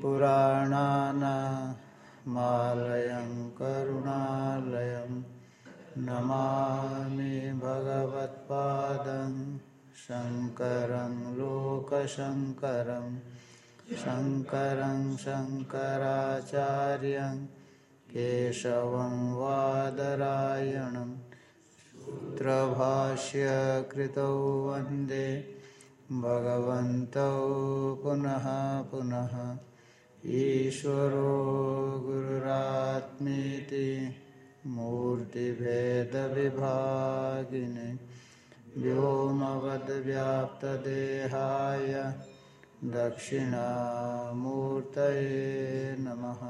स्मृतिपुराणानामालयं करुणालयं, नमामि भगवत्पादं, शङ्करं, लोकशङ्करं, शङ्करं, शङ्कराचार्यं, केशवं, वादरायणं सूत्रभाष्य कृतौ वंदे, भगवन्तौ पुनः पुनः। ईश्वरो गुरुरात्मीति मूर्तिभेदविभागिने व्योमवद्व्याप्तदेहाय दक्षिणामूर्तये नमः।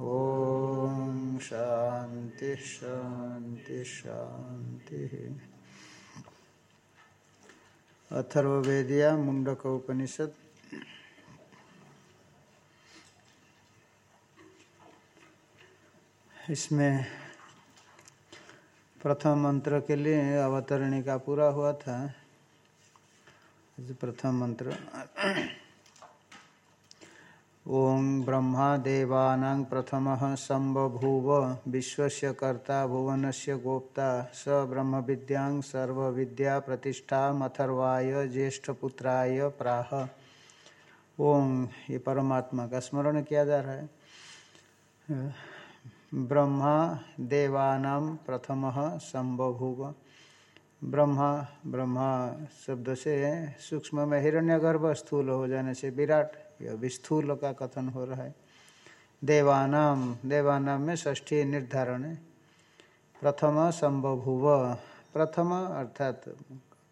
ॐ शान्ति शान्ति शान्तिः। अथर्वेदिया मुंडक उपनिषद इसमें प्रथम मंत्र के लिए अवतरणी का पूरा हुआ था। प्रथम मंत्र ओं ब्रह्मा देवानां प्रथम संबभूव विश्व कर्ता भुवन से गोप्ता, स ब्रह्म विद्यां सर्व विद्या प्रतिष्ठा अथर्वाय ज्येष्ठपुत्राय प्राह। ओं ये परमात्मा का स्मरण किया जा रहा है। ब्रह्मा देवानां प्रथम संबभूव। ब्रह्मा ब्रह्मा शब्द से सूक्ष्म में हिरण्यगर्भ स्थूल हो जाने से विराट यह विस्थूल का कथन हो रहा है। देवानाम देवानाम में ष्ठी निर्धारण है। प्रथम संबभुव। प्रथम अर्थात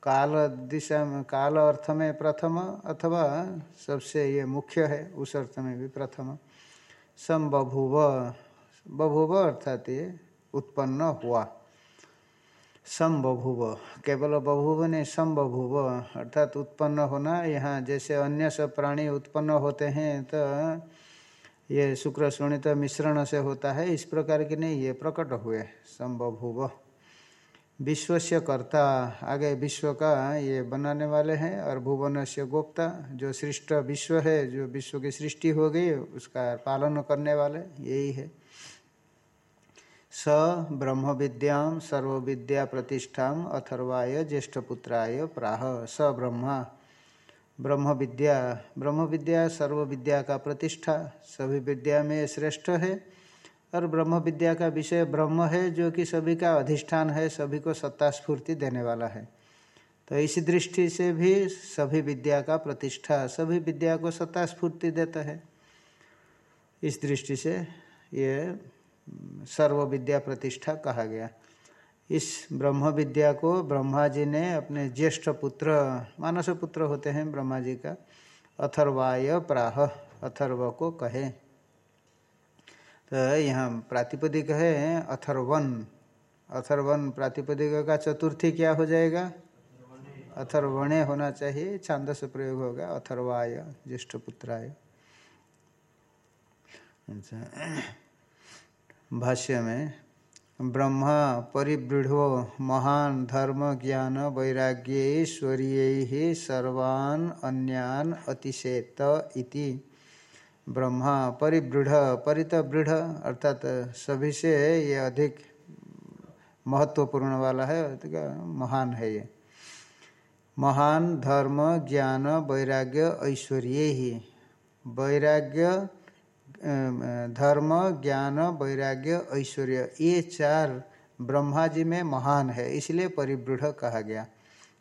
काल दिशा में, काल अर्थ में प्रथम अथवा सबसे ये मुख्य है, उस अर्थ में भी प्रथम। संबभुव। बभुव अर्थात ये उत्पन्न हुआ। संबभुव, केवल बभुव नहीं, संबभुव अर्थात उत्पन्न होना। यहाँ जैसे अन्य सब प्राणी उत्पन्न होते हैं तो ये शुक्र सुनित मिश्रण से होता है। इस प्रकार की नहीं, ये प्रकट हुए संबभुव। विश्व से कर्ता, आगे विश्व का ये बनाने वाले हैं, और भुवन से गोप्ता, जो सृष्ट विश्व है, जो विश्व की सृष्टि हो गई, उसका पालन करने वाले, यही है। स ब्रह्म विद्या सर्वविद्या प्रतिष्ठा अथर्वाय ज्येष्ठपुत्राय प्राह। स ब्रह्मा। ब्रह्म विद्या ब्रह्म विद्या सर्व विद्या का प्रतिष्ठा। सभी विद्या में श्रेष्ठ है। और ब्रह्म विद्या का विषय ब्रह्म है, जो कि सभी का अधिष्ठान है, सभी को सत्ता स्फूर्ति देने वाला है। तो इस दृष्टि से भी सभी विद्या का प्रतिष्ठा, सभी विद्या को सत्ता स्फूर्ति देता है। इस दृष्टि से ये सर्व विद्या प्रतिष्ठा कहा गया। इस ब्रह्म विद्या को ब्रह्मा जी ने अपने ज्येष्ठ पुत्र, मानस पुत्र होते हैं ब्रह्मा जी का, अथर्वाय प्राह, अथर्व को कहे। तो यहाँ प्रातिपदिक है अथर्वन। अथर्वन प्रातिपदिक का चतुर्थी क्या हो जाएगा? अथर्वणे होना चाहिए छांद से प्रयोग होगा, अथर्वाय, ज्येष्ठ पुत्राय। अच्छा। भाष्य में, ब्रह्मा परिबृढ़ो महान धर्म ज्ञान वैराग्य ईश्वरीय सर्वान अन्यान अतिशेत इति। ब्रह्मा परित बृढ़ अर्थात सभी से ये अधिक महत्वपूर्ण वाला है महान है ये। महान धर्म, ज्ञान, वैराग्य, ऐश्वर्य। ही वैराग्य धर्म, ज्ञान, वैराग्य, ऐश्वर्य, ये चार ब्रह्मा जी में महान है, इसलिए परिबृढ़ कहा गया।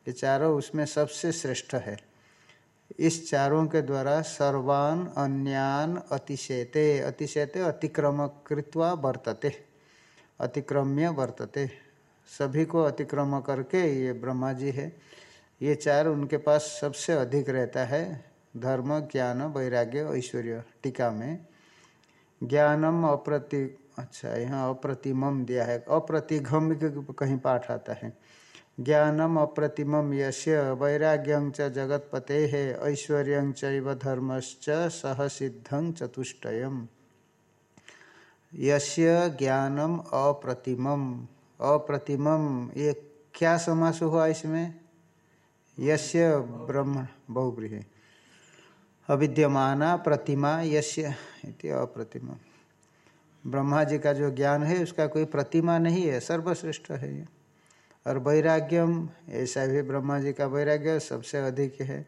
ये चारों उसमें सबसे श्रेष्ठ है। इस चारों के द्वारा सर्वान अन्यान अतिशेते अतिशेते अतिक्रम कृत्वा वर्तते, अतिक्रम्य वर्तते। सभी को अतिक्रम करके ये ब्रह्मा जी है। ये चार उनके पास सबसे अधिक रहता है, धर्म, ज्ञान, वैराग्य, ऐश्वर्य, टीका में। ज्ञानम अप्रति अच्छा यहाँ अप्रतिमम दिया है, अप्रतिघम कहीं पाठ आता है। ज्ञानम अप्रतिमम यश वैराग्यं जगतपते है ऐश्वर्य धर्मश्च सह सिद्धं चतुष्टयम। यश्य ज्ञानम अप्रतिमम अप्रतिमम, ये क्या समास हुआ इसमें? यश्य ब्रह्म, बहुब्रीही। अविद्यमाना प्रतिमा यश्य अप्रतिमा। ब्रह्मा जी का जो ज्ञान है, उसका कोई प्रतिमा नहीं है, सर्वश्रेष्ठ है ये। और वैराग्यम, ऐसा भी ब्रह्मा जी का वैराग्य सबसे अधिक है।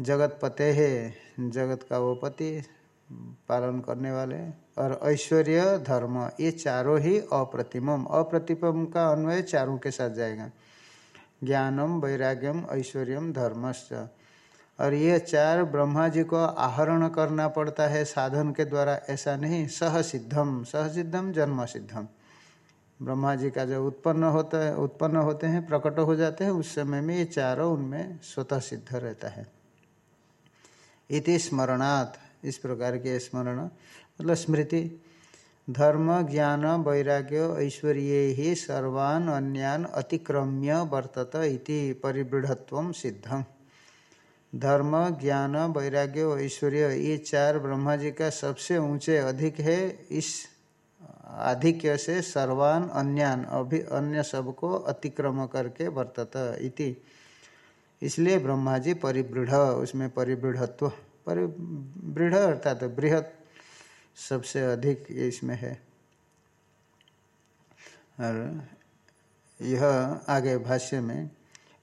जगत पते है, जगत का वो पति पालन करने वाले। और ऐश्वर्य धर्म, ये चारों ही अप्रतिमम। अप्रतिमम का अन्वय चारों के साथ जाएगा। ज्ञानम, वैराग्यम, ऐश्वर्यम, धर्मश्च। और ये चार ब्रह्मा जी को आहरण करना पड़ता है साधन के द्वारा, ऐसा नहीं सह सिद्धम सह सिद्धम जन्म सिद्धम ब्रह्मा जी का जो उत्पन्न होता है, उत्पन्न होते हैं, प्रकट हो जाते हैं, उस समय में ये चारों उनमें स्वतः सिद्ध रहता है। इति स्मरणात्, इस प्रकार के स्मरण मतलब स्मृति। धर्म, ज्ञान, वैराग्य, ऐश्वर्य ही सर्वान अन्यान अतिक्रम्य वर्तत इति परिबृढ़त्व सिद्धम। धर्म, ज्ञान, वैराग्य ऐश्वर्य, ये चार ब्रह्मा जी का सबसे ऊँचे अधिक है। इस आधिक्य से सर्वान अन्यान अभी अन्य सबको अतिक्रम करके वर्तत इति। इसलिए ब्रह्मा जी परिबृढ़, उसमें परिबृढ़त्व, परिबृढ़ अर्थात बृहत सबसे अधिक इसमें है। और यह आगे भाष्य में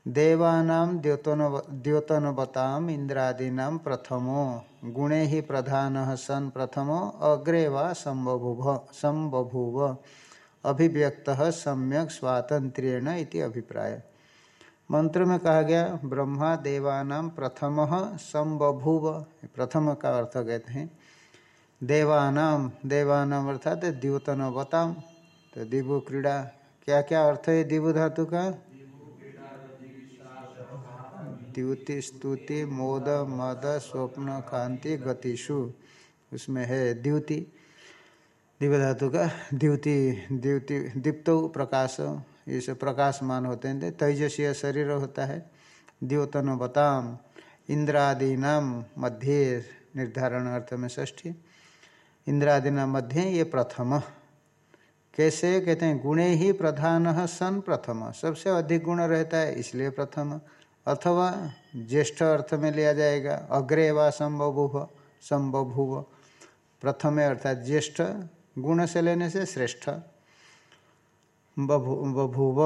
देवानाम द्योतन द्योतनवताम इंद्रादीना प्रथमो, गुणे ही प्रधान सन प्रथमो, अग्रे वा संबभूव अभिव्यक्त सम्यक स्वातंत्र्यण इति अभिप्राय। मंत्र में कहा गया, ब्रह्मा देवानाम प्रथम संबभूव। प्रथम का अर्थ कहते हैं। देवानाम देवानाम अर्थात द्योतनवताम तो दिवु क्रीड़ा क्या क्या अर्थ है दिवु धातु का? द्युति स्तुति, मोद, मद, स्वप्न, कांति गतिशु उसमें है द्युति धातु का द्युति द्युति दीप्त प्रकाश ये सब प्रकाशमान होते हैं। तेजसीय शरीर होता है। द्योतन बताम इंद्रादीनाम मध्य निर्धारण अर्थ में ष्ठी इंद्रादीना मध्य ये प्रथम। कैसे? कहते हैं, गुणे ही प्रधान सन प्रथम। सबसे अधिक गुण रहता है, इसलिए प्रथम। अथवा ज्येष्ठ अर्थ में लिया जाएगा अग्रे व संबभूव संबभूव प्रथम अर्थात ज्येष्ठ गुण से लेने से श्रेष्ठ। बभूव,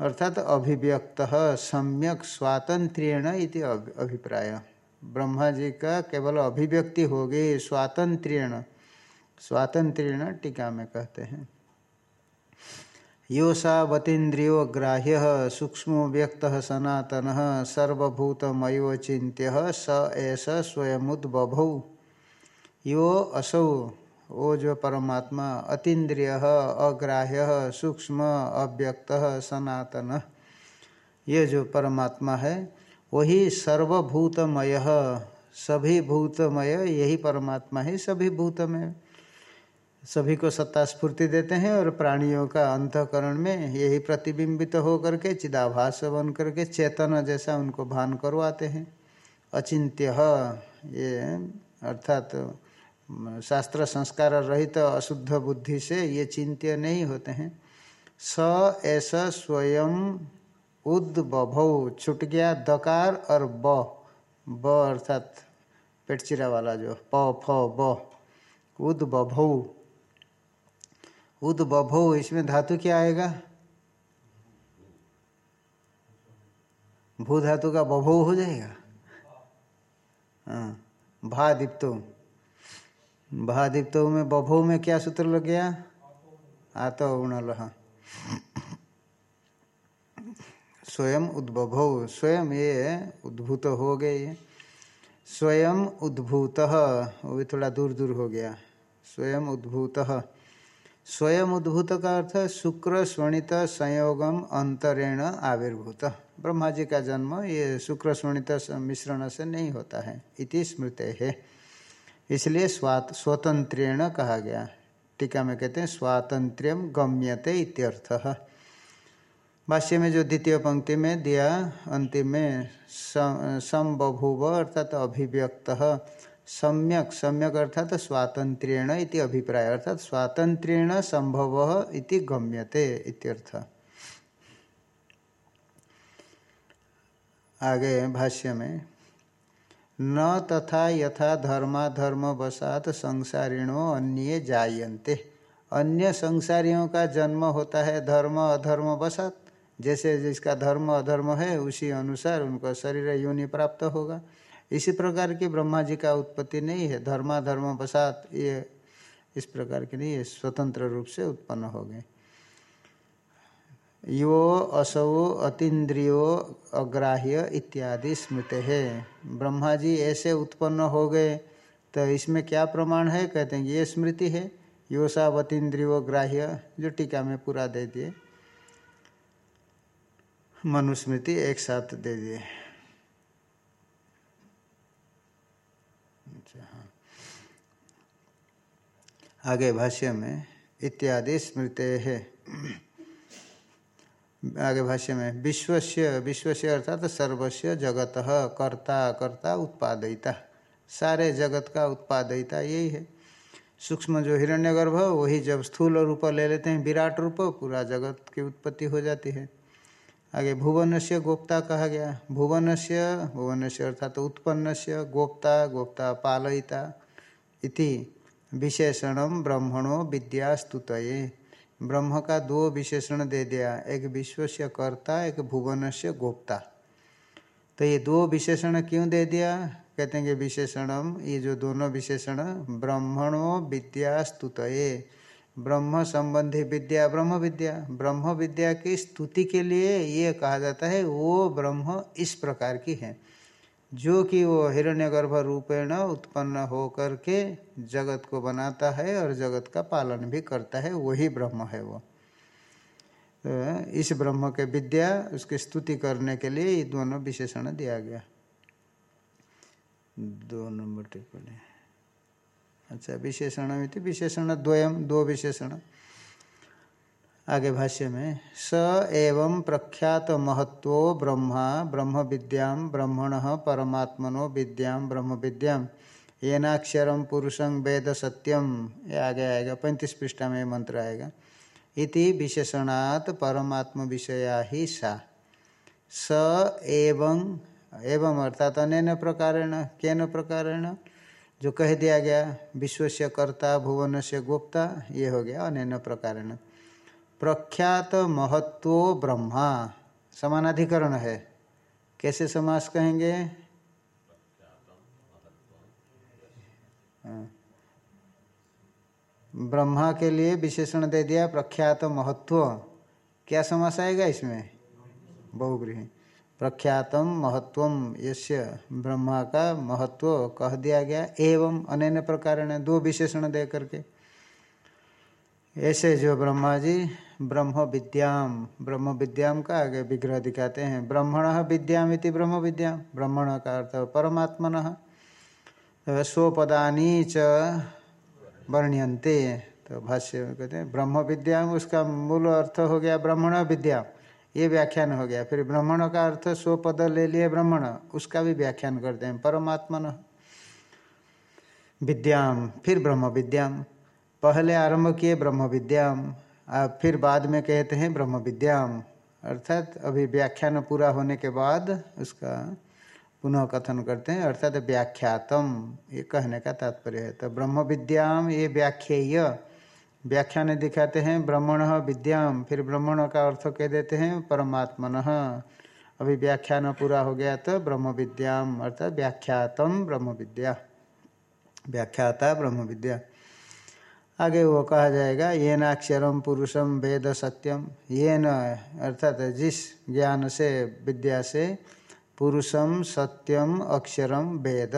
अर्थात अभिव्यक्त, सम्यक स्वातंत्रेण इति अभिप्राय। ब्रह्मा जी का केवल अभिव्यक्ति होगी स्वातंत्रेण स्वातंत्र्यण टीका में कहते हैं। योषावतीन्द्रियो ग्राह्य सूक्ष्म व्यक्त सनातन सर्वभूतमय चिंत्य स एस स्वयमुद्बभौ। यो असौ वो जो परमात्मा, अतीन्द्रिय अग्राह्य सूक्ष्म अव्यक्त सनातन। ये जो परमात्मा है, वही सर्वभूतमय, सभी भूतमय, यही परमात्मा है, सभी भूतमय। सभी को सत्ता स्फूर्ति देते हैं और प्राणियों का अंतकरण में यही प्रतिबिंबित हो करके चिदाभास बन करके चेतन जैसा उनको भान करवाते हैं। अचिंत्य, ये अर्थात तो शास्त्र संस्कार रहित तो अशुद्ध बुद्धि से ये चिंत्य नहीं होते हैं। स ऐसा स्वयं उद्भव, छुट गया दकार और ब। ब अर्थात पेटचिरा वाला जो, प, फ, ब। उद्भव। उद बभो, इसमें धातु क्या आएगा? भू धातु का बभो हो जाएगा? हाँ भा दीप्तो। भा दीप्तो में बभो में क्या सूत्र लग गया? आतो उणल। स्वयं उद्भव, स्वयं ये उद्भूत हो गए। स्वयं उद्भूत, वो भी थोड़ा दूर दूर हो गया। स्वयं उद्भूत। स्वयं उद्भूत का अर्थ शुक्र स्वर्णित संयोगम अंतरेण आविर्भूत। ब्रह्मा जी का जन्म ये शुक्र स्वर्णित मिश्रण से नहीं होता है, इति स्मृत। है इसलिए स्वात, स्वतंत्रेण कहा गया। टीका में कहते हैं स्वातंत्र्यम गम्यते इत्यर्थ। भाष्य में जो द्वितीय पंक्ति में दिया, अंतिम में संबभूव अर्थात अभिव्यक्त सम्यक सम्यक अर्थात स्वातंत्रेण इति अभिप्राय, अर्थात स्वातंत्र्यण संभव इति गम्यते इत्यर्थ। आगे भाष्य में न तथा यथा धर्मा धर्म वसात संसारिणो अन्य जायन्ते। अन्य संसारियों का जन्म होता है धर्म अधर्म वसात जैसे जिसका धर्म अधर्म है, उसी अनुसार उनका शरीर योनि प्राप्त होगा। इसी प्रकार की ब्रह्मा जी का उत्पत्ति नहीं है, धर्मा धर्म वसात ये इस प्रकार के नहीं ये स्वतंत्र रूप से उत्पन्न हो गए। यो असौ अतीन्द्रियो अग्राह्य इत्यादि स्मृत है। ब्रह्मा जी ऐसे उत्पन्न हो गए तो इसमें क्या प्रमाण है? कहते हैं ये स्मृति है। योसावतीन्द्रियो ग्राह्य जो टीका में पूरा दे दिए। मनुस्मृति एक साथ दे दिए। आगे भाष्य में, इत्यादि स्मृते है। आगे भाष्य में, विश्वस्य विश्वस्य अर्थात सर्वस्व जगत, कर्ता कर्ता उत्पादयिता। सारे जगत का उत्पादयिता यही है। सूक्ष्म जो हिरण्यगर्भ, वही जब स्थूल रूप ले लेते हैं, विराट रूप, पूरा जगत की उत्पत्ति हो जाती है। आगे भुवन से गोप्ता कहा गया। भुवन से भुवन से अर्थात उत्पन्न से गोप्ता गोप्ता पालयिता इति विशेषण ब्रह्मणो विद्या स्तुत ब्रह्म का दो विशेषण दे दिया, एक विश्व से कर्ता, एक भुवन से गोप्ता। तो ये दो विशेषण क्यों दे दिया? कहते हैं कि विशेषणम, ये जो दोनों विशेषण, ब्रह्मणो विद्या स्तुत ब्रह्म संबंधी विद्या, ब्रह्म विद्या ब्रह्म विद्या की स्तुति के लिए ये कहा जाता है, वो ब्रह्म इस प्रकार की है। जो कि वो हिरण्यगर्भ रूपेण उत्पन्न हो करके जगत को बनाता है और जगत का पालन भी करता है, वही ब्रह्म है वो। तो इस ब्रह्म के विद्या, उसकी स्तुति करने के लिए ये दोनों विशेषण दिया गया। दो नंबर टिप्पणी। अच्छा विशेषण विशेषण द्वयम, दो विशेषण। आगे भाष्य में, स एवं प्रख्यात महत्व ब्रह्मा ब्रह्म विद्या ब्रह्मण परमात्मनो विद्या ब्रह्म विद्या येनाक्षरम पुरुषं वेद सत्यम ये आगे आएगा, पैंतीस पृष्ठा में मंत्र आएगा। इति विशेषणात् परमात्म विषया ही सा। स एवं एवं अर्थात अन प्रकारेण, केन प्रकारेण? जो कह दिया गया विश्व से कर्ता भुवन से गुप्ता, ये हो गया अन प्रकारेण। प्रख्यात महत्व ब्रह्मा। समानाधिकरण है। कैसे समास कहेंगे? हाँ। ब्रह्मा के लिए विशेषण दे दिया, प्रख्यात महत्व क्या समास आएगा इसमें? बहुगृह प्रख्यातम महत्व यश्य ब्रह्मा का महत्व कह दिया गया। एवं अनैन प्रकार दो विशेषण दे करके। ऐसे जो ब्रह्मा जी ब्रह्म विद्याम ब्रह्म विद्याम का आगे विग्रह दिखाते हैं। ब्रह्मण विद्याम इति ब्रह्म विद्या ब्रह्मण का अर्थ परमात्मन। स्वपदानी च वर्ण्यंते तो भाष्य में कहते हैं ब्रह्म विद्याम उसका मूल अर्थ हो गया ब्रह्मण विद्या। ये व्याख्यान हो गया। फिर ब्राह्मण का अर्थ स्व पद ले लिए ब्रह्मण। उसका भी व्याख्यान करते हैं, परमात्मन। विद्याम फिर ब्रह्म विद्याम पहले आरंभ किए ब्रह्म विद्याम फिर बाद में कहते हैं ब्रह्म विद्याम। अर्थात अभी व्याख्यान पूरा होने के बाद उसका पुनः कथन करते हैं। अर्थात व्याख्यातम, ये कहने का तात्पर्य है। तो ब्रह्म विद्याम, ये व्याख्येय। व्याख्यान दिखाते हैं, ब्रह्मण विद्याम। फिर ब्रह्मण का अर्थ कह देते हैं, परमात्मन। अभी व्याख्यान पूरा हो गया तो ब्रह्म विद्याम, अर्थात व्याख्यातम ब्रह्म विद्या। व्याख्याता ब्रह्म विद्या। आगे वो कहा जाएगा ये नाक्षरम पुरुषम वेद सत्यम ये न अर्थात जिस ज्ञान से, विद्या से पुरुषम सत्यम अक्षरम वेद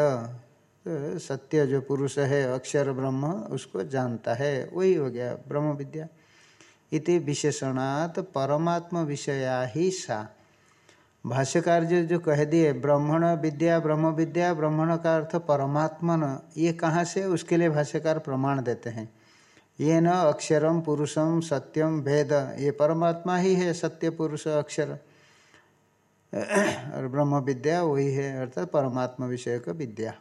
तो सत्य जो पुरुष है, अक्षर ब्रह्म, उसको जानता है। वही हो गया ब्रह्म विद्या। इति विशेषणात् परमात्म विषया ही सा। भाष्यकार जो जो कह दिए, ब्राह्मण विद्या, ब्रह्म विद्या, ब्राह्मण का अर्थ परमात्मन, ये कहाँ से? उसके लिए भाष्यकार प्रमाण देते हैं। ये न अक्षरम पुरुषम सत्यम भेद। ये परमात्मा ही है, सत्य, पुरुष, अक्षर। और ब्रह्म विद्या वही है, अर्थात परमात्मा विषय का विद्या।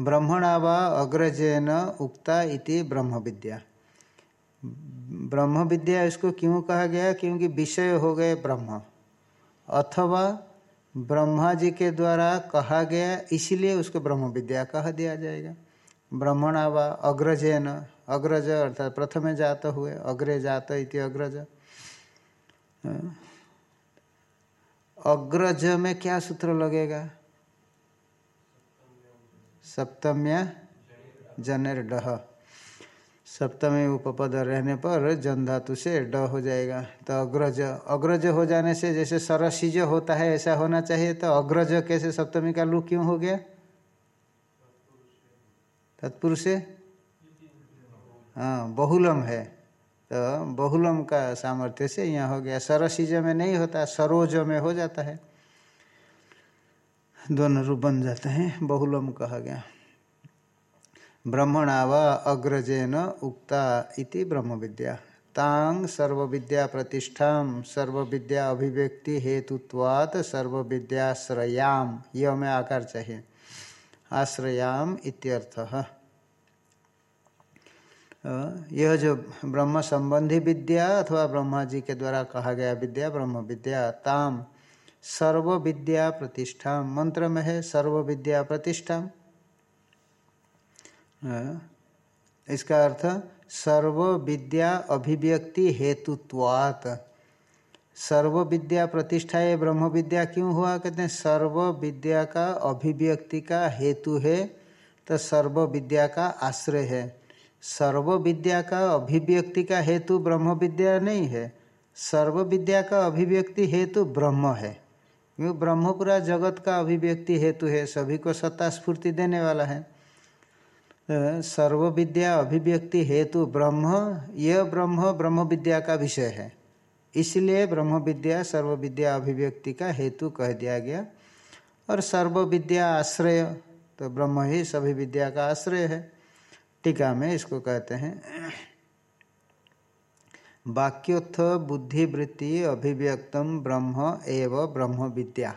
ब्रह्मणा व अग्रजेन उक्ता इति ब्रह्म विद्या। ब्रह्म विद्या इसको क्यों कहा गया? क्योंकि विषय हो गए ब्रह्म। अथवा ब्रह्मा जी के द्वारा कहा गया, इसलिए उसको ब्रह्म विद्या कह दिया जाएगा। ब्रह्मणा व अग्रजैन, अग्रज अर्थात प्रथम जात हुए, अग्रे जात इति अग्रज। अग्रज में क्या सूत्र लगेगा? सप्तम्या, जनेर डह। सप्तमी उपपद रहने पर जन धातु से ड हो जाएगा। तो अग्रज अग्रज हो जाने से जैसे सरसिज होता है, ऐसा होना चाहिए। तो अग्रज कैसे सप्तमी का लू क्यों हो गया? तत्पुरुष हाँ बहुलम है। तो बहुलम का सामर्थ्य से यहाँ हो गया। सरसिज में नहीं होता, सरोज में हो जाता है। दोनों रूप बन जाते हैं, बहुलम कहा गया। ब्रह्मणा व अग्रजेन उक्ता इति ब्रह्म विद्या तांग सर्व विद्या प्रतिष्ठा सर्व विद्या अभिव्यक्ति हेतुत्वात् सर्व विद्याश्रयाम यह में आकार चाहिए। आश्रयाम इत्यर्थः। यह जो ब्रह्म संबंधी विद्या अथवा ब्रह्मा जी के द्वारा कहा गया विद्या, ब्रह्म विद्या, ताम, सर्व विद्या प्रतिष्ठा मंत्र में है, सर्व विद्या प्रतिष्ठा इसका अर्थ, सर्व विद्या अभिव्यक्ति हेतुत्वात्। सर्व विद्या प्रतिष्ठा ये ब्रह्म विद्या क्यों हुआ? कहते हैं सर्व विद्या का अभिव्यक्ति का हेतु है तो सर्व विद्या का आश्रय है। सर्व विद्या का अभिव्यक्ति का हेतु ब्रह्म विद्या नहीं है। सर्व विद्या का अभिव्यक्ति हेतु ब्रह्म है। क्योंकि ब्रह्म पूरा जगत का अभिव्यक्ति हेतु है, सभी को सत्ता स्फूर्ति देने वाला है। सर्व विद्या अभिव्यक्ति हेतु ब्रह्म, यह ब्रह्म ब्रह्म विद्या का विषय है। इसलिए ब्रह्म विद्या सर्व विद्या अभिव्यक्ति का हेतु कह दिया गया। और सर्व विद्या आश्रय तो ब्रह्म ही सभी विद्या का आश्रय है। टीका में इसको कहते हैं। वाक्योत्थ, बुद्धिवृत्ति, अभिव्यक्तम, ब्रह्म एवं ब्रह्म विद्या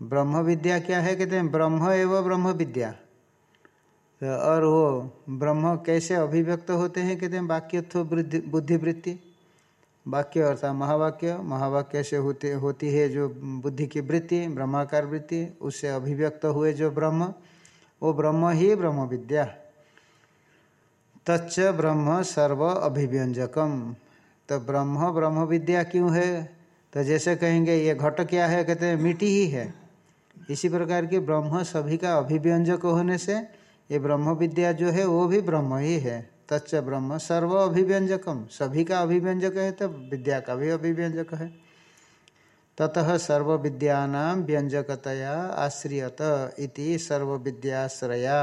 ब्रह्म विद्या क्या है? कहते हैं, ब्रह्म एवं ब्रह्म विद्या तो और वो ब्रह्म कैसे अभिव्यक्त होते हैं? कहते हैं वाक्यत्व बुद्धिवृत्ति। वाक्य अर्थात महावाक्य महावाक्य से होते, होती है जो बुद्धि की वृत्ति, ब्रह्माकार वृत्ति, उससे अभिव्यक्त हुए जो ब्रह्म, वो ब्रह्म ही ब्रह्म विद्या तच्च ब्रह्म सर्व अभिव्यंजकम। तो ब्रह्म ब्रह्म विद्या क्यों है? तो जैसे कहेंगे, ये घट क्या है? कहते हैं मिट्टी ही है। इसी प्रकार की ब्रह्म सभी का अभिव्यंजक होने से, ये ब्रह्म विद्या जो है, वो भी ब्रह्म ही है। तच्च ब्रह्म सर्व अभिव्यंजकम। सभी का अभिव्यंजक है तो विद्या का भी अभिव्यंजक है। ततः सर्व विद्यानाम व्यंजकतया आश्रियत इति सर्व विद्याश्रया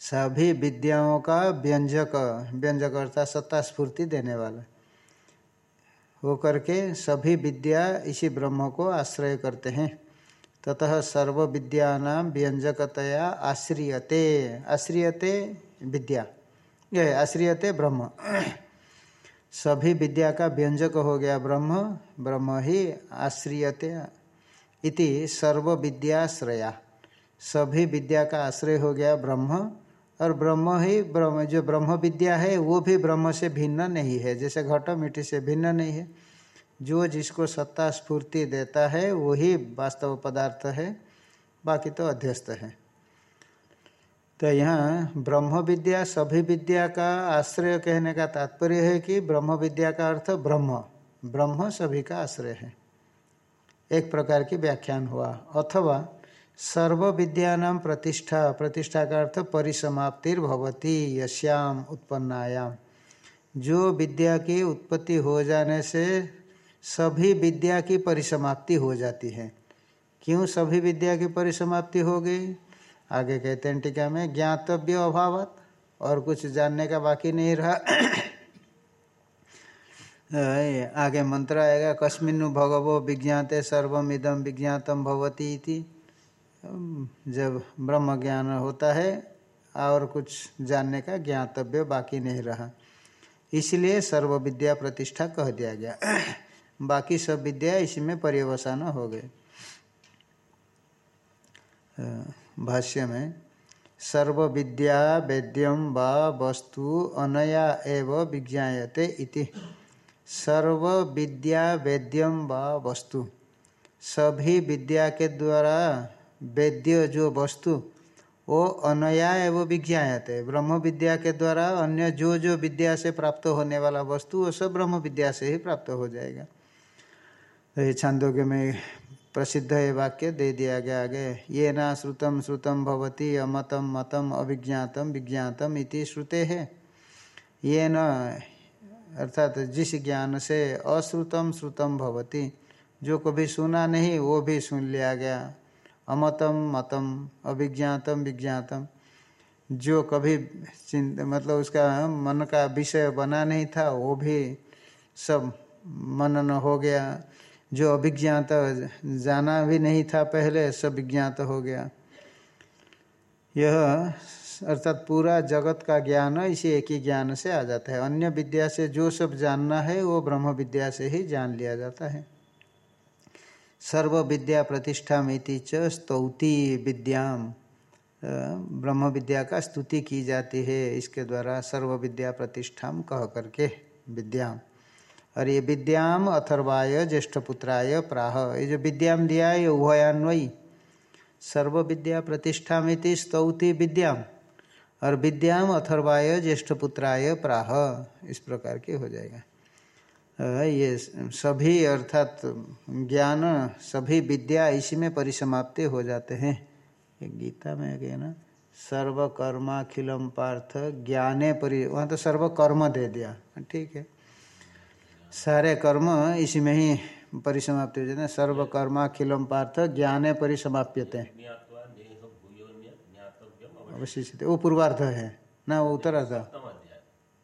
सभी विद्याओं का व्यंजक व्यंजक अर्थात सत्ता स्फूर्ति देने वाला। हो करके सभी विद्या इसी ब्रह्म को आश्रय करते हैं। ततः सर्व विद्यानाम व्यंजकतया आश्रियते। आश्रियते विद्या। यह आश्रियते ब्रह्म। सभी विद्या का व्यंजक हो गया ब्रह्म। ब्रह्म ही आश्रियते इति सर्व विद्याश्रया सभी विद्या का आश्रय हो गया ब्रह्म। और ब्रह्म ही ब्रह्म, जो ब्रह्म विद्या है, वो भी ब्रह्म से भिन्न नहीं है। जैसे घट मिट्टी से भिन्न नहीं है। जो जिसको सत्ता स्फूर्ति देता है, वही वास्तव पदार्थ है। बाकी तो अध्यस्त है। तो यहाँ ब्रह्म विद्या, सभी विद्या का आश्रय कहने का तात्पर्य है कि ब्रह्म विद्या का अर्थ ब्रह्म। ब्रह्म सभी का आश्रय है। एक प्रकार की व्याख्यान हुआ। अथवा सर्व विद्यानाम प्रतिष्ठा प्रतिष्ठा का अर्थ परिसमाप्तिर्भवती यश्याम उत्पन्नायाम। जो विद्या की उत्पत्ति हो जाने से सभी विद्या की परिसमाप्ति हो जाती है। क्यों सभी विद्या की परिसमाप्ति हो गई? आगे कहते हैं, टीका में ज्ञातव्य अभावत और कुछ जानने का बाकी नहीं रहा। आगे मंत्र आएगा कस्मिन भगवो विज्ञाते सर्वम इदम विज्ञातम भवती इति। जब ब्रह्म ज्ञान होता है और कुछ जानने का ज्ञातव्य बाकी नहीं रहा। इसलिए सर्व विद्या प्रतिष्ठा कह दिया गया। बाकी सब विद्या इसी में पर्यवसान हो गए। भाष्य में सर्व विद्या वेद्यम व वस्तु अनया एव विज्ञाते इति। सर्व विद्या वेद्यम व वस्तु। सभी विद्या के द्वारा वेद्य जो वस्तु, वो अनया एवं विज्ञाते ब्रह्म विद्या के द्वारा अन्य जो जो विद्या से प्राप्त होने वाला वस्तु, वो सब ब्रह्म विद्या से ही प्राप्त हो जाएगा। तो ये छांदोग्य में प्रसिद्ध है वाक्य दे दिया गया आगे। ये ना श्रुतम श्रुतम भवती अमतम मतम अभिज्ञातम विज्ञातम इति श्रुते है। ये न, अर्थात जिस ज्ञान से अश्रुतम श्रुतम भवती, जो कभी सुना नहीं, वो भी सुन लिया गया। अमतम मतम अभिज्ञातम विज्ञातम। जो कभी चिंत मतलब उसका मन का विषय बना नहीं था, वो भी सब मनन हो गया। जो अभिज्ञात जाना भी नहीं था पहले, सब विज्ञात हो गया। यह अर्थात पूरा जगत का ज्ञान इसी एक ही ज्ञान से आ जाता है। अन्य विद्या से जो सब जानना है, वो ब्रह्म विद्या से ही जान लिया जाता है। सर्व विद्या प्रतिष्ठा मिति च स्तौति विद्याम। ब्रह्म विद्या का स्तुति की जाती है, इसके द्वारा सर्व विद्या प्रतिष्ठा कह करके विद्याम। और ये विद्याम अथर्वाय ज्येष्ठ पुत्राय प्राह। ये जो विद्याम दिया ये उभयान्वयी सर्व विद्या प्रतिष्ठा मिति स्तौति विद्याम। और विद्याम अथर्वाय ज्येष्ठ पुत्राय प्राह। इस प्रकार के हो जाएगा। ये सभी अर्थात ज्ञान, सभी विद्या इसी में परिसमाप्ति हो जाते हैं। गीता में गए ना? सर्वकर्माखिलम पार्थ ज्ञाने परि, वहाँ तो सर्वकर्म दे दिया। ठीक है। सारे कर्म इसी में ही परिसमाप्ति हो जाते हैं। सर्वकर्माखिलम पार्थ ज्ञाने परिसमाप्यते। अवशिष्य वो पूर्वार्ध है। ना वो उत्तरार्ध।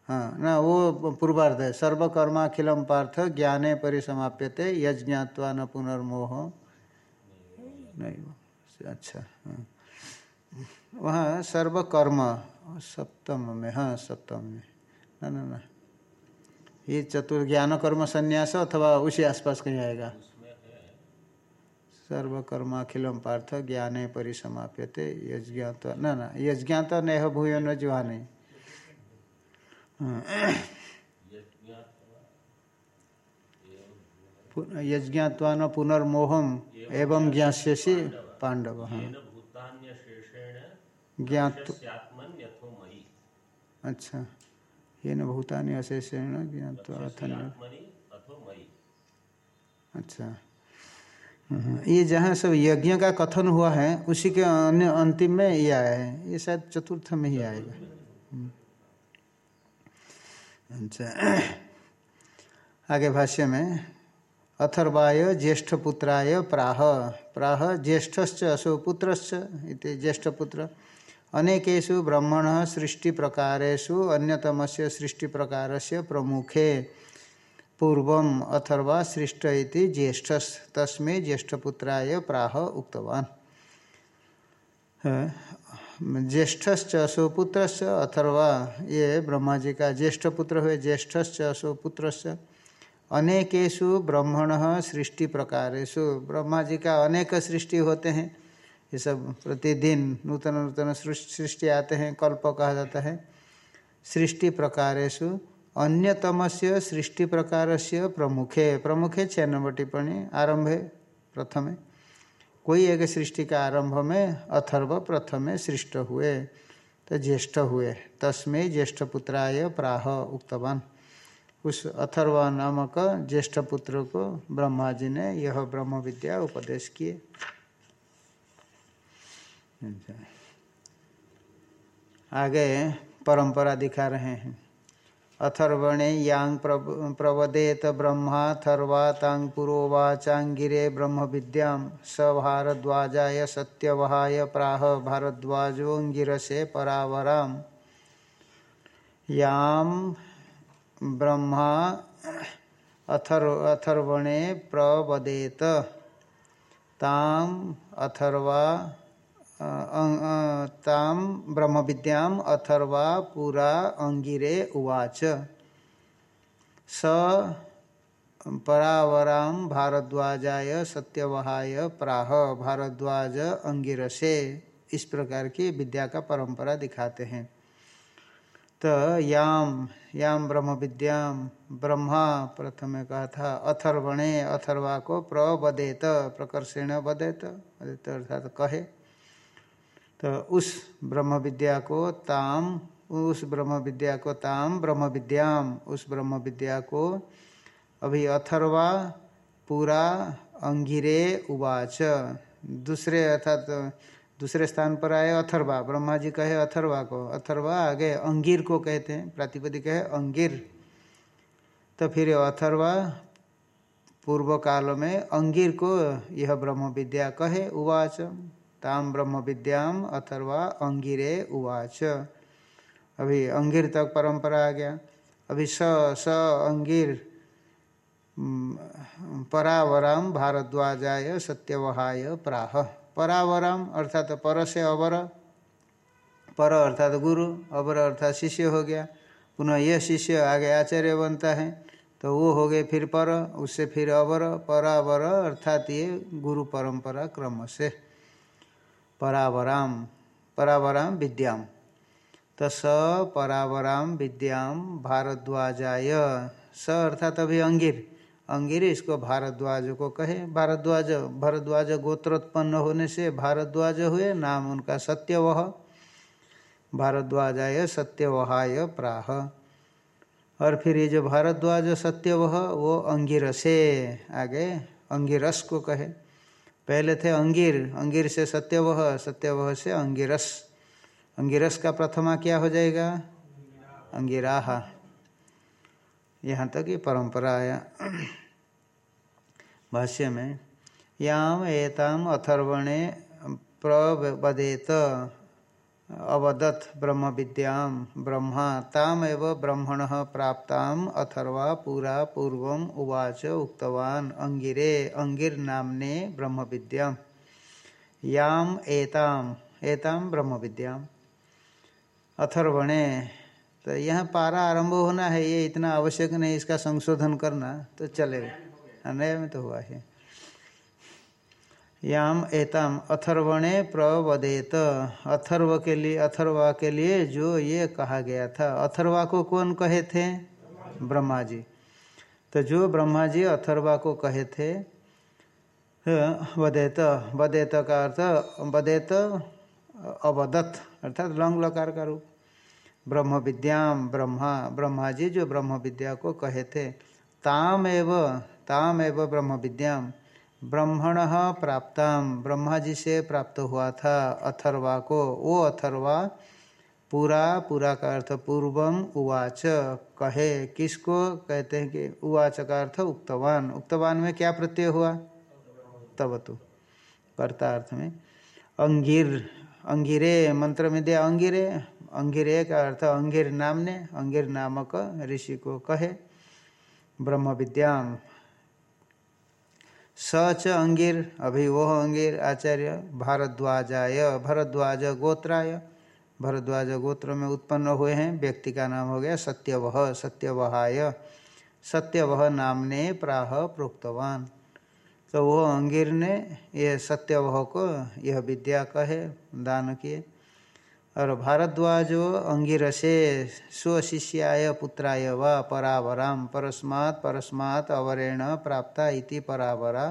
हाँ ना वो पूर्वार्ध है। सर्वकर्माखिलम पार्थ ज्ञाने परिसमाप्यते, यज्ञात्वा न पुनर्मोह। नहीं अच्छा हाँ। वहाँ सर्वकर्म, सप्तम में हाँ सप्तम में। ना ना ना। ये चतुर्ज्ञान कर्म संन्यास अथवा उसी आसपास कहीं आएगा? सर्वकर्माखिलम पार्थ ज्ञाने परिसमाप्यते यज्ञात न न यज्ञात नेह भूय न जुहा नहीं यज्ञात्वा न पुनर्मोहम एवं ज्ञास्यसि पांडव हाँ। ज्ञात अच्छा। ये न भूतानि अशेषेण ज्ञातवाथन अच्छा। ये जहाँ सब यज्ञ का कथन हुआ है उसी के अन्य अंतिम में ये आया है। ये शायद चतुर्थ में ही आएगा। अच्छा। आगे भाष्य में अथर्वाय ज्येष्ठ पुत्राय प्राह। प्राह ज्येष्ठश्च असो पुत्रश्च इति ज्येष्ठ पुत्र। अनेकेशु ब्रह्मण सृष्टि प्रकारेषु अन्यतम से सृष्टि प्रकार से प्रमुखे। पूर्व अथर्वा सृष्ट इति ज्येष्ठ तस्में ज्येष्ठपुत्राय प्राह उक्तवान। ज्येष्ठश्च सुपुत्र अथर्वा, ये ब्रह्मा जी का ज्येष्ठ पुत्र हुए, ज्येष्ठश्च सुपुत्र अनेकेशु ब्रह्मण सृष्टि प्रकारेशु ब्रह्मा जी का अनेक सृष्टि होते हैं। ये सब प्रतिदिन नूतन नूतन सृष्टि आते हैं, कल्प कहा जाता है। सृष्टि प्रकारेशु अन्यतम से सृष्टि प्रकार से प्रमुखे प्रमुखे छः नंबर टिप्पणी, आरंभ है प्रथमे। कोई एक सृष्टि का आरंभ में अथर्व प्रथमे सृष्ट हुए तो ज्येष्ठ हुए। तस्में ज्येष्ठ पुत्राय प्राह, उक्तवान। उस अथर्व नामक ज्येष्ठ पुत्र को ब्रह्मा जी ने यह ब्रह्म विद्या उपदेश किए। आगे परंपरा दिखा रहे हैं। अथर्वणे यांग प्रवदेत ब्रह्मा थर्वा तांग पुरोवाचांगिरे ब्रह्म विद्याम स भारद्वाजाय सत्यवहाय प्राह भारद्वाजोंगिरसे परावराम याम ब्रह्मा अथर्व, अथर्वणे प्रवदेत। ताम अथर्वा ताम ब्रह्म विद्याम अथर्वा, पुरा, अंगिरे, उवाच। स, परावराम, भारद्वाजाय, सत्यवहाय, प्राह, भारद्वाज, अंगिरसे। इस प्रकार की विद्या का परंपरा दिखाते हैं। तो याम याम ब्रह्म विद्याम ब्रह्मा, प्रथम कहा था, अथर्वणे, अथर्वा को प्रबदेत प्रकर्षेण बदेत अर्थात कहे। तो उस ब्रह्म विद्या को ताम, उस ब्रह्म विद्या को ताम ब्रह्म विद्याम उस ब्रह्म विद्या को अभी अथर्वा, पूरा, अंगिरे, उवाच। दूसरे अर्थात, दूसरे स्थान पर आए अथर्वा। ब्रह्मा जी कहे अथर्वा को। अथर्वा आगे अंगिर को कहते हैं। प्रातिपदिक है अंगिर। तो फिर अथर्वा, पूर्व काल में अंगिर को यह ब्रह्म विद्या कहे उवाच। ताम ब्रह्म विद्याम अथर्वा अंगिरे उवाच। अभी अंगिर तक परंपरा आ गया। अभी स स अंगिर परावराम भारद्वाजाय सत्यवहाय प्राह। परावराम अर्थात पर से अवर, पर अर्थात गुरु, अवर अर्थात शिष्य हो गया। पुनः यह शिष्य आगे आचार्य बनता है तो वो हो गए फिर पर, उससे फिर अवर, परावर अर्थात ये गुरु परंपरा क्रम से। परावराम परावराम विद्याम। तो स परावराम विद्याम भारद्वाजाय। स अर्थात अभी अंगिर। अंगिर इसको भारद्वाज को कहे। भारद्वाज भारद्वाज गोत्रोत्पन्न होने से भारद्वाज हुए, नाम उनका सत्यवह। भारद्वाजाय सत्यवहाय प्राह। और फिर ये जो भारद्वाज सत्यवह, वो अंगिरसे आगे अंगिरस को कहे। पहले थे अंगीर अंगीर से सत्यवह सत्यवह से अंगिरस। अंगिरस का प्रथमा क्या हो जाएगा? अंगिराह। यहाँ तक ये परंपरा आया। भाष्य में, याम एताम अथर्वणे प्रवदेत अवदत ब्रह्म विद्याम ब्रह्मा ताम एव ब्रह्मण प्राप्ताम अथर्वा पूरा पूर्व उवाच उक्तवान अंगिरे अंगिर नामने ब्रह्म विद्याम याम एताम एताम ब्रह्म विद्याम अथर्वणे तो यहाँ पारा आरंभ होना है, ये इतना आवश्यक नहीं, इसका संशोधन करना तो चलेगा। नया में तो हुआ है। याम एताम। अथर्वणे प्रवदेत। अथर्व के लिए, अथर्वा के लिए जो ये कहा गया था। अथर्वा को कौन कहे थे? ब्रह्मा जी तो जो ब्रह्मा जी अथर्वा को कहे थे वदेत। वदेत का अर्थ, वदेत अवदत अर्थात लंग लकार का रूप। ब्रह्म विद्याम ब्रह्मा ब्रह्मा जी जो ब्रह्म विद्या को कहे थे। ताम एव ताम एव ब्रह्म विद्याम ब्रह्मण प्राप्ताम ब्रह्मा जी से प्राप्त हुआ था अथर्वा को। वो अथर्वा पूरा पूरा का अर्थ पूर्वम उवाच। कहे, किसको? कहते हैं कि उवाच का अर्थ उक्तवान। उक्तवान में क्या प्रत्यय हुआ? तब तो कर्ता अर्थ में। अंगिर, अंगिरे, मंत्र में दिया अंगिरे। अंगिर का अर्थ अंगिर नाम ने, अंगिर नामक ऋषि को कहे ब्रह्म विद्याम सच अंगिर अभी वह अंगिर आचार्य भारद्वाजाय। भरद्वाज गोत्राय। भरद्वाज गोत्र में उत्पन्न हुए हैं। व्यक्ति का नाम हो गया सत्यवह, सत्यवहाय। सत्यवह नाम ने प्राह प्रोक्तवान। तो वह अंगिर ने यह सत्यवह को, यह विद्या कहे, दान किए। और भारद्वाजो अंगिरसे स्वशिष्याय पुत्राय व परावराम परस्मात् परस्मात् अवरेण प्राप्ता इति परावरा।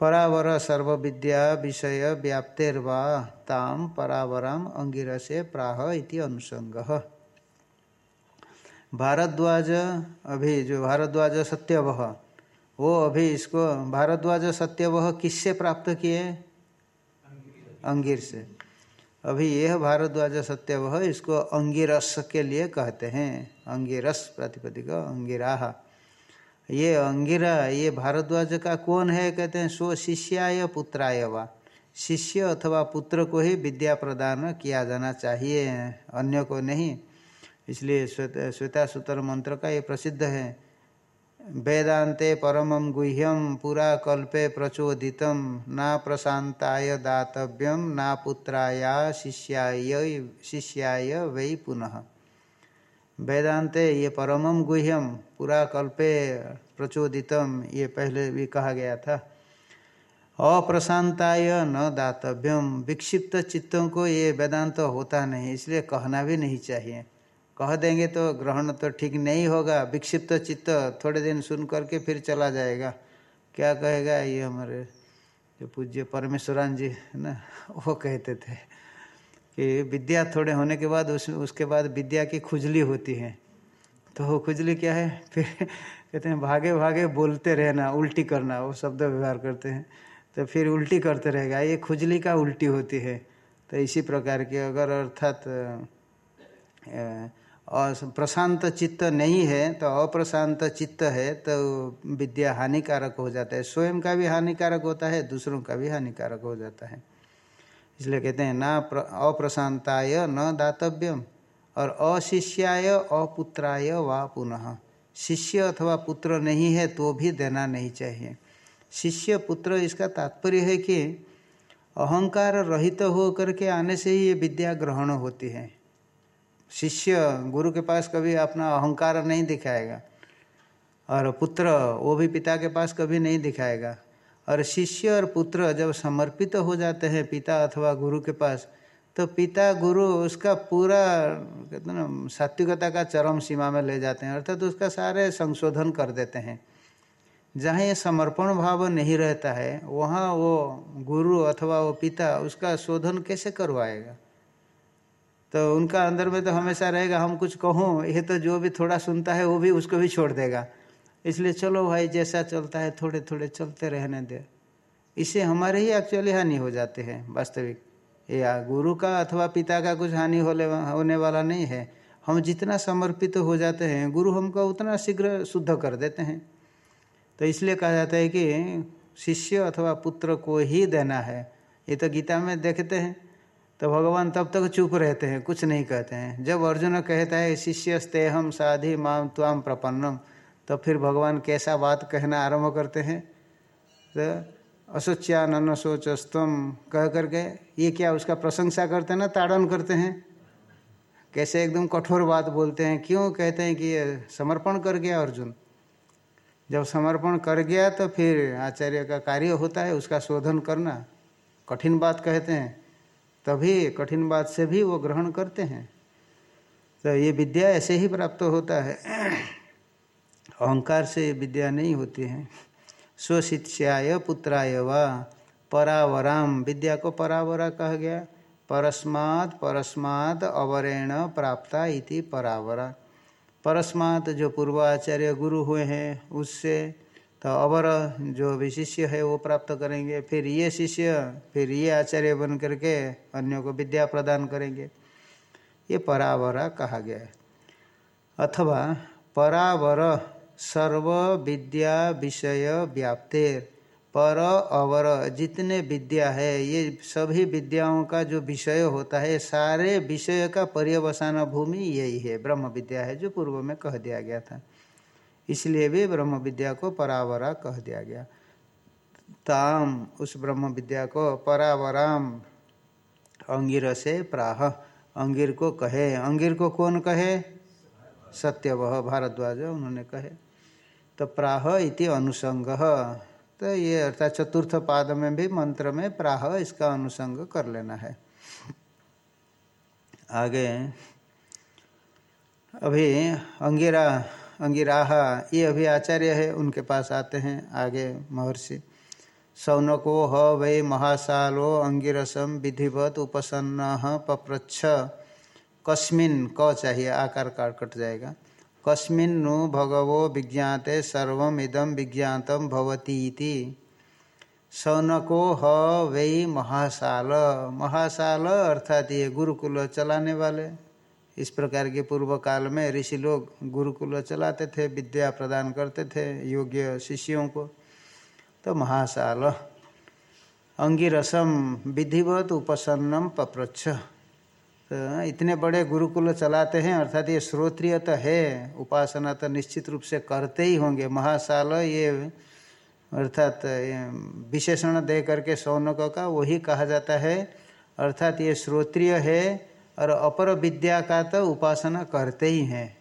परावर सर्व विद्या विषय व्याप्तेर्वा ताम परावराम अंगिरसे प्राह इति अनुसंग। भारद्वाज अभी जो भारद्वाज सत्यवह वो अभी इसको भारद्वाज सत्यवह किससे प्राप्त किए? अंगिर से अभी यह भारद्वाज सत्य वह इसको अंगिरस के लिए कहते हैं। अंगिरस प्रातिपदिक, अंगिराह। ये अंगिरा, ये भारद्वाज का कौन है? कहते हैं स्व शिष्याय पुत्राय वा। शिष्य अथवा पुत्र को ही विद्या प्रदान किया जाना चाहिए, अन्य को नहीं। इसलिए श्वेता सूत्र मंत्र का ये प्रसिद्ध है। वेदांते परमं गुह्यम पुरा कल्पे प्रचोदित, ना प्रशांताय दातव्यम ना पुत्राया शिष्याय शिष्याय वै पुनः। वेदांते ये परमम गुह्यम पुरा कल्पे प्रचोदितम ये पहले भी कहा गया था। अप्रशांताय न दातव्यम विक्षिप्त चित्तों को ये वेदांत होता नहीं, इसलिए कहना भी नहीं चाहिए। कह देंगे तो ग्रहण तो ठीक नहीं होगा, विक्षिप्त चित्त थोड़े दिन सुन करके फिर चला जाएगा। क्या कहेगा ये हमारे जो पूज्य परमेश्वरान जी, है ना? वो कहते थे कि विद्या थोड़े होने के बाद उस, उसके बाद विद्या की खुजली होती है। तो वो खुजली क्या है? फिर कहते हैं, भागे भागे बोलते रहना, उल्टी करना, वो शब्द व्यवहार करते हैं। तो फिर उल्टी करते रहेगा, ये खुजली का उल्टी होती है। तो इसी प्रकार की अगर अर्थात प्रशांत चित्त नहीं है तो अप्रशांत चित्त है तो विद्या हानिकारक हो जाता है। स्वयं का भी हानिकारक होता है, दूसरों का भी हानिकारक हो जाता है। इसलिए कहते हैं, ना अप्रशांताय न दातव्यम, और अशिष्याय अपुत्राय वा पुनः। शिष्य अथवा पुत्र नहीं है तो भी देना नहीं चाहिए। शिष्य पुत्र इसका तात्पर्य है कि अहंकार रहित हो करके आने से ही ये विद्या ग्रहण होती है। शिष्य गुरु के पास कभी अपना अहंकार नहीं दिखाएगा। और पुत्र, वो भी पिता के पास कभी नहीं दिखाएगा। और शिष्य और पुत्र जब समर्पित हो जाते हैं पिता अथवा गुरु के पास तो पिता गुरु उसका पूरा, कहते ना, सात्विकता का चरम सीमा में ले जाते हैं। अर्थात तो उसका सारे संशोधन कर देते हैं। जहाँ ये समर्पण भाव नहीं रहता है, वहाँ वो गुरु अथवा वो पिता उसका शोधन कैसे करवाएगा? तो उनका अंदर में तो हमेशा रहेगा, हम कुछ कहूँ, ये तो जो भी थोड़ा सुनता है, वो भी उसको भी छोड़ देगा। इसलिए चलो भाई, जैसा चलता है थोड़े थोड़े चलते रहने दे। इससे हमारे ही एक्चुअली हानि हो जाते हैं, वास्तविक। या गुरु का अथवा पिता का कुछ हानि होने होने वाला नहीं है। हम जितना समर्पित तो हो जाते हैं, गुरु हमको उतना शीघ्र शुद्ध कर देते हैं। तो इसलिए कहा जाता है कि शिष्य अथवा पुत्र को ही देना है। ये तो गीता में देखते हैं। तो भगवान तब तक चुप रहते हैं, कुछ नहीं कहते हैं। जब अर्जुन कहता है शिष्य स्तेहम साधि माम त्वाम प्रपन्नम तो फिर भगवान कैसा बात कहना आरंभ करते हैं? तो असोच्यान सोचस्तम कह करके, ये क्या उसका प्रशंसा करते हैं ना, ताड़न करते हैं? कैसे एकदम कठोर बात बोलते हैं, क्यों कहते हैं कि ये समर्पण कर गया अर्जुन? जब समर्पण कर गया तो फिर आचार्य का कार्य होता है, उसका शोधन करना। कठिन बात कहते हैं। तभी कठिन बात से भी वो ग्रहण करते हैं। तो ये विद्या ऐसे ही प्राप्त होता है। अहंकार से ये विद्या नहीं होती है। स्वशिष्याय पुत्राय व परावराम, विद्या को परावरा कहा गया। परस्मात् परस्मात् अवरेण प्राप्ता इति परावरा। परस्मात् जो पूर्वाचार्य गुरु हुए हैं, उससे तो अवर जो भी शिष्य है वो प्राप्त करेंगे, फिर ये शिष्य, फिर ये आचार्य बन करके अन्यों को विद्या प्रदान करेंगे। ये परावरा कहा गया है। अथवा परावर सर्व विद्या विषय व्याप्तेर पर अवर जितने विद्या है, ये सभी विद्याओं का जो विषय होता है, सारे विषय का पर्यवसान भूमि यही है, ब्रह्म विद्या है, जो पूर्व में कह दिया गया था। इसलिए भी ब्रह्म विद्या को परावरा कह दिया गया। ताम, उस ब्रह्म विद्या को परावराम, अंगिर से प्राह। अंगिर को कहे। अंगिर को कौन कहे? सत्य वह भारद्वाज उन्होंने कहे। तो प्राह इति अनुसंग। तो ये अर्थात चतुर्थ पाद में भी मंत्र में प्राह इसका अनुसंग कर लेना है। आगे, अभी अंगिरा अंगिराह, ये अभी आचार्य है, उनके पास आते हैं आगे महर्षि। सौनको ह वै महासालो अंगिरसम विधिवत उपसन्न पप्रच्छ। कस्मिन, क चाहिए, आकार काट कट जाएगा। कस्मिन नु भगवो विज्ञाते सर्वमिदम विज्ञातम भवती सौनको ह वै महासाल। महासाल अर्थात ये गुरुकुल चलाने वाले। इस प्रकार के पूर्व काल में ऋषि लोग गुरुकुल चलाते थे, विद्या प्रदान करते थे योग्य शिष्यों को। तो महासाल, अंगिरसम विधिवत उपसन्नम पप्रच्छ। तो इतने बड़े गुरुकुल चलाते हैं, अर्थात ये श्रोत्रिय तो है, उपासना तो निश्चित रूप से करते ही होंगे। महासाल, ये अर्थात विशेषण दे करके सौनक का वही कहा जाता है, अर्थात ये श्रोत्रिय है और अपर विद्या का तो उपासना करते ही हैं।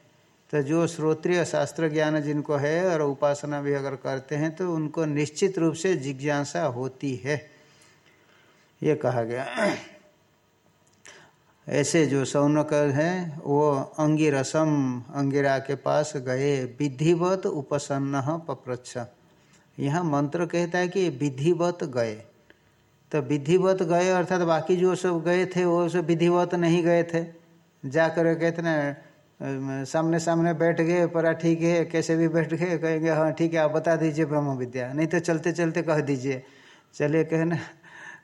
तो जो श्रोत्रिय शास्त्र ज्ञान जिनको है और उपासना भी अगर करते हैं तो उनको निश्चित रूप से जिज्ञासा होती है। ये कहा गया। ऐसे जो सौनक है, वो अंगिरसम, अंगिरा के पास गए। विधिवत उपसन्न पप्रच्छ। यहाँ मंत्र कहता है कि विधिवत गए। तो विधिवत गए, अर्थात बाकी जो सब गए थे, वो सब विधिवत नहीं गए थे। जा कर कहते ना सामने सामने बैठ गए, परा ठीक है, कैसे भी बैठ गए, कहेंगे हाँ ठीक है, आप बता दीजिए ब्रह्म विद्या। नहीं तो चलते चलते कह दीजिए। चलिए कहे ना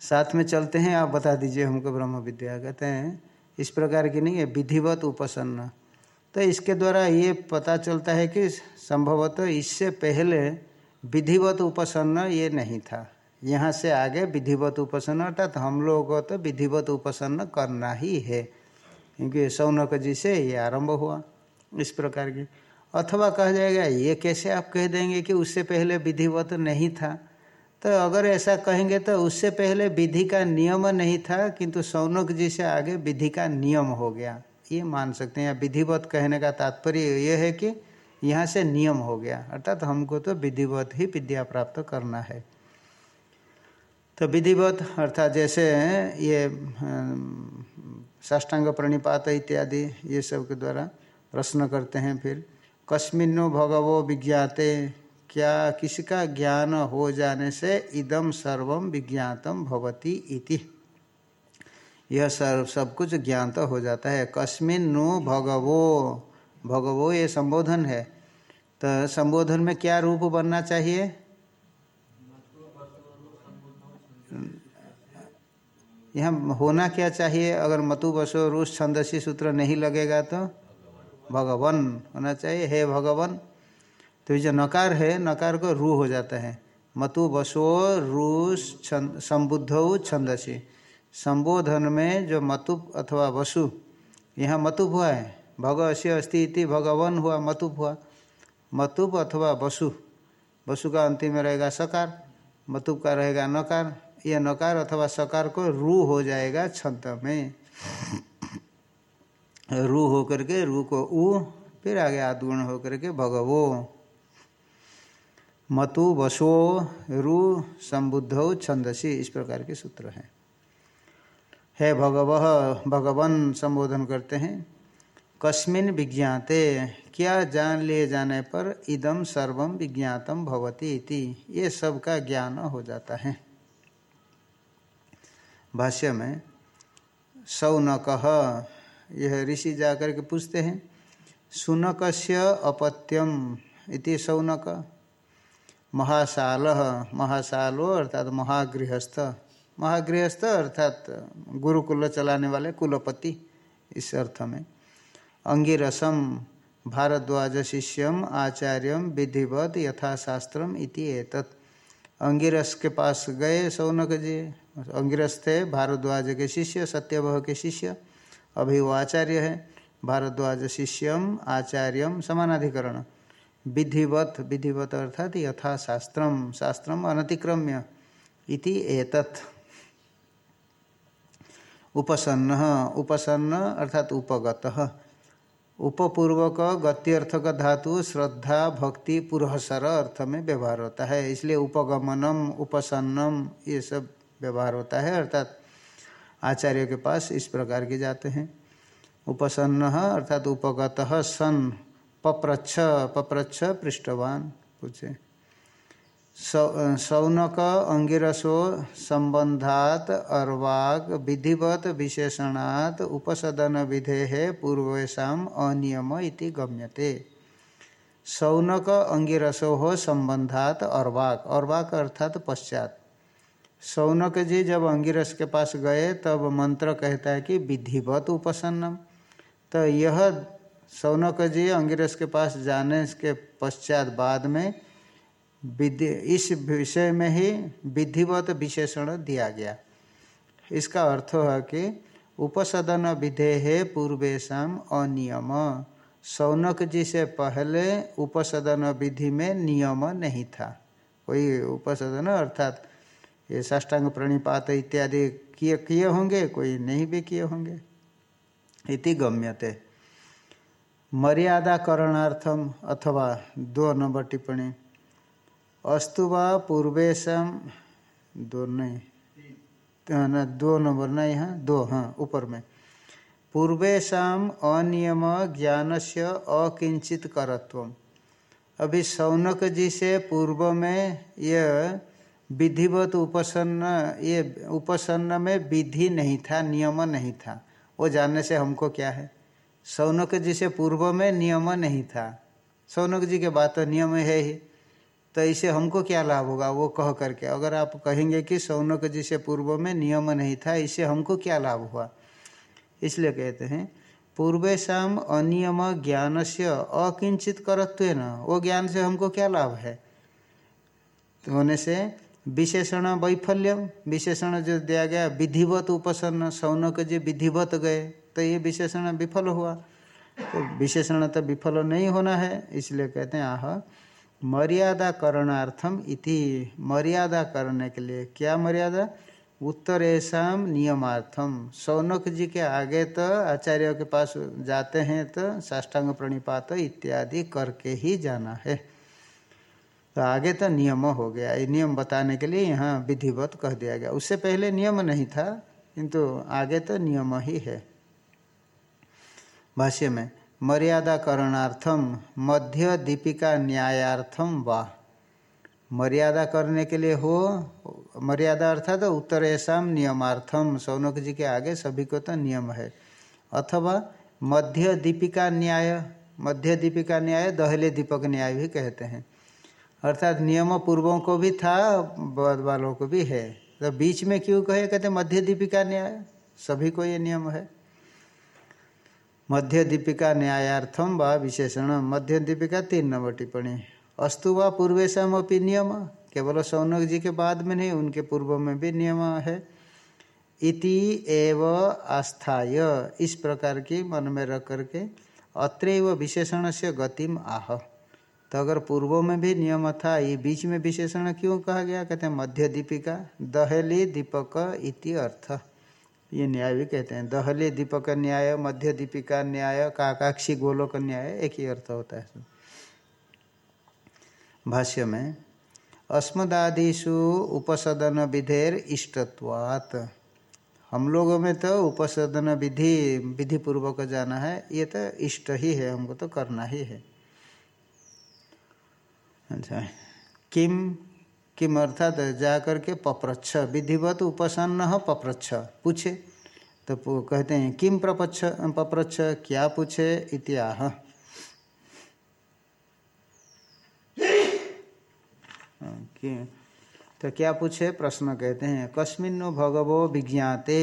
साथ में चलते हैं, आप बता दीजिए हमको ब्रह्म विद्या। कहते हैं, इस प्रकार की नहीं है, विधिवत उपसन्न। तो इसके द्वारा ये पता चलता है कि संभवतः इससे पहले विधिवत उपसन्न ये नहीं था। यहाँ से आगे विधिवत उपसन्न अर्थात हम लोगों को तो विधिवत उपसन्न करना ही है। क्योंकि सौनक जी से ये आरंभ हुआ इस प्रकार की। अथवा कहा जाएगा, ये कैसे आप कह देंगे कि उससे पहले विधिवत नहीं था? तो अगर ऐसा कहेंगे तो उससे पहले विधि का नियम नहीं था, किंतु सौनक जी से आगे विधि का नियम हो गया। ये मान सकते हैं। विधिवत कहने का तात्पर्य यह है कि यहाँ से नियम हो गया। अर्थात तो हमको तो विधिवत ही विद्या प्राप्त करना है। तो विधिवत, अर्थात जैसे ये साष्टांग प्रणिपात इत्यादि, ये सब के द्वारा प्रश्न करते हैं फिर, कस्मिन्नो भगवो विज्ञाते, क्या किसी का ज्ञान हो जाने से इदम सर्वम विज्ञातम भवती इति। यह सर्व सब कुछ ज्ञात हो जाता है। कस्मिन भगवो भगवो ये संबोधन है। तो संबोधन में क्या रूप बनना चाहिए? यहाँ होना क्या चाहिए? अगर मतु बसो रूस छंदसी सूत्र नहीं लगेगा तो भगवन होना चाहिए। हे भगवन तो ये जो नकार है, नकार को रू हो जाता है। मतु बसो रूस संबुद्ध छंदसी। संबोधन में जो मतुप अथवा वसु, यहाँ मतुप हुआ है। भग अश्य अस्ति इति भगवन हुआ, मतुप हुआ। मतुप अथवा वसु वसु का अंतिम रहेगा सकार, मतुप का रहेगा नकार। यह नकार अथवा सकार को रू हो जाएगा छंद में। रू होकर के रू को ऊ, फिर आगे आदगुण होकर के भगवो। मतु वसो रु संबुद्ध छंदसी, इस प्रकार के सूत्र हैं। है भगव, भगवन संबोधन करते हैं, कस्मिन विज्ञाते, क्या जान लिए जाने पर इदम सर्वम विज्ञातम भवती इति। ये सब का ज्ञान हो जाता है। भाष्य में सौनक यह ऋषि जाकर के पूछते हैं सुनक अपत्यम इति सौनक महासाल महासालो अर्थात महागृहस्थ। महागृहस्थ अर्थात गुरुकुल चलाने वाले कुलपति, इस अर्थ में। अंगिरसम, भारद्वाज शिष्यम, आचार्यम, विधिवत यथाशास्त्रम इति एतत्। अंगिरस के पास गए सौनक जी। अंगिरस थे भारद्वाज के शिष्य, सत्यवह के शिष्य अभी वो आचार्य है, भारद्वाज शिष्यम आचार्यम समानाधिकरण। विधिवत विधिवत अर्थात यथा शास्त्रम शास्त्रम अनतिक्रम्य इति एतत्। उपसन्न उपसन्न अर्थात उपगत। उपपूर्वक गत्यर्थक धातु श्रद्धा, भक्ति पुरहसर अर्थ में व्यवहार होता है, इसलिए उपगमनम, उपसन्नम, ये सब व्यवहार होता है, अर्थात आचार्य के पास इस प्रकार के जाते हैं। उपसन्न, अर्थात उपगत सन, पप्रच्छ पप्रच्छ पृष्ठवान, पूछे। सौनक, अंगिरसो संबंधात अर्वाग विधिवत, विशेषणात, उपसदन विधे पूर्वेशा अनियम इति गम्यते। सौनक, अंगिरसो संबंधात अर्वाक। अर्वाक अर्थात पश्चात। सौनक जी जब अंगिरस के पास गए, तब मंत्र कहता है कि, विधिवत उपसन्नम। तो यह सौनक जी अंगिरस के पास जाने के पश्चात बाद में विधि, इस विषय में ही विधिवत विशेषण दिया गया। इसका अर्थ है कि, उपसदन विधे है पूर्वेशा अनियम। सौनक जी से पहले उपसदन विधि में नियम नहीं था। कोई उपसदन, अर्थात ये साष्टांग प्रणिपात इत्यादि किए किए होंगे, कोई नहीं भी किए होंगे। इति गम्यते। मर्यादा करणार्थम अथवा दो नंबर टिप्पणी। अस्तु व पूर्वेशम दो नहीं। तो दो नंबर ना यहाँ दो हाँ ऊपर में। पूर्वेशा अनियम ज्ञान से अकिंचित करत्व अभी सौनक जी से पूर्व में यह विधिवत उपसन्न, ये उपसन्न में विधि नहीं था, नियम नहीं था। वो जानने से हमको क्या है? सौनक जी से पूर्व में नियम नहीं था। सौनक जी के बाद तो नियम है ही। तो इसे हमको क्या लाभ होगा? वो कह करके। अगर आप कहेंगे कि सौनक जी से पूर्व में नियम नहीं था इससे हमको क्या लाभ हुआ? इसलिए कहते हैं पूर्वेशम अनियम ज्ञान से अकिंचित करत्व न वो ज्ञान से हमको क्या लाभ है? तो होने से विशेषण वैफल्यम। विशेषण जो दिया गया, विधिवत उपसन्न सौनक जी विधिवत गए तो ये विशेषण विफल हुआ। तो विशेषण तो विफल नहीं होना है, इसलिए कहते हैं, आह, मर्यादा करणार्थम इति। मर्यादा करने के लिए क्या मर्यादा? उत्तरेशम नियमार्थम। सौनक जी के आगे तो आचार्यों के पास जाते हैं तो साष्टांग प्रणिपात इत्यादि करके ही जाना है। तो आगे तो नियम हो गया। ये नियम बताने के लिए यहाँ विधिवत कह दिया गया। उससे पहले नियम नहीं था, किंतु आगे तो नियम ही है। भाष्य में मर्यादा करणार्थम मध्य दीपिका न्यायार्थम वाह मर्यादा करने के लिए हो, मर्यादा अर्थात तो उत्तरेशम नियमार्थम सौनक जी के आगे सभी को तो नियम है। अथवा मध्य दीपिका न्याय, मध्य दीपिका न्याय, दहले दीपक न्याय भी कहते हैं। अर्थात नियम पूर्वों को भी था, बाद वालों को भी है। तो बीच में क्यों कहे? कहते मध्य दीपिका न्याय। सभी को ये नियम है। मध्य दीपिका न्यायार्थम व विशेषण। मध्य दीपिका तीन नंबर टिप्पणी। अस्तु व पूर्वेशम अपनी नियम। केवल सौनक जी के बाद में नहीं, उनके पूर्व में भी नियम है। इति एव आस्थाय। इस प्रकार की मन में रख करके अत्रैव विशेषण से गतिम आह। तो अगर पूर्व में भी नियम था, ये बीच में विशेषण क्यों कहा गया? कहते हैं, मध्य दीपिका, दहली दीपक इति अर्थ। ये न्याय भी कहते हैं, दहली दीपक न्याय, मध्य दीपिका न्याय, काकाक्षी गोलोक न्याय, एक ही अर्थ होता है भाष्य में अस्मदादिशु उपसदन विधेर इष्टत्वात्। हम लोगों में तो उपसदन विधि विधि पूर्वक जाना है, ये तो इष्ट ही है, हमको तो करना ही है। अच्छा। किम किम अर्थात जा करके पप्रच्छ। विधिवत उपसन्न पप्रच्छ। पूछे। तो कहते हैं, किम प्रपच्छ, पप्रच्छ? क्या पूछे? इत्याह तो क्या पूछे? प्रश्न कहते हैं, कस्मिन नु भगवो विज्ञाते?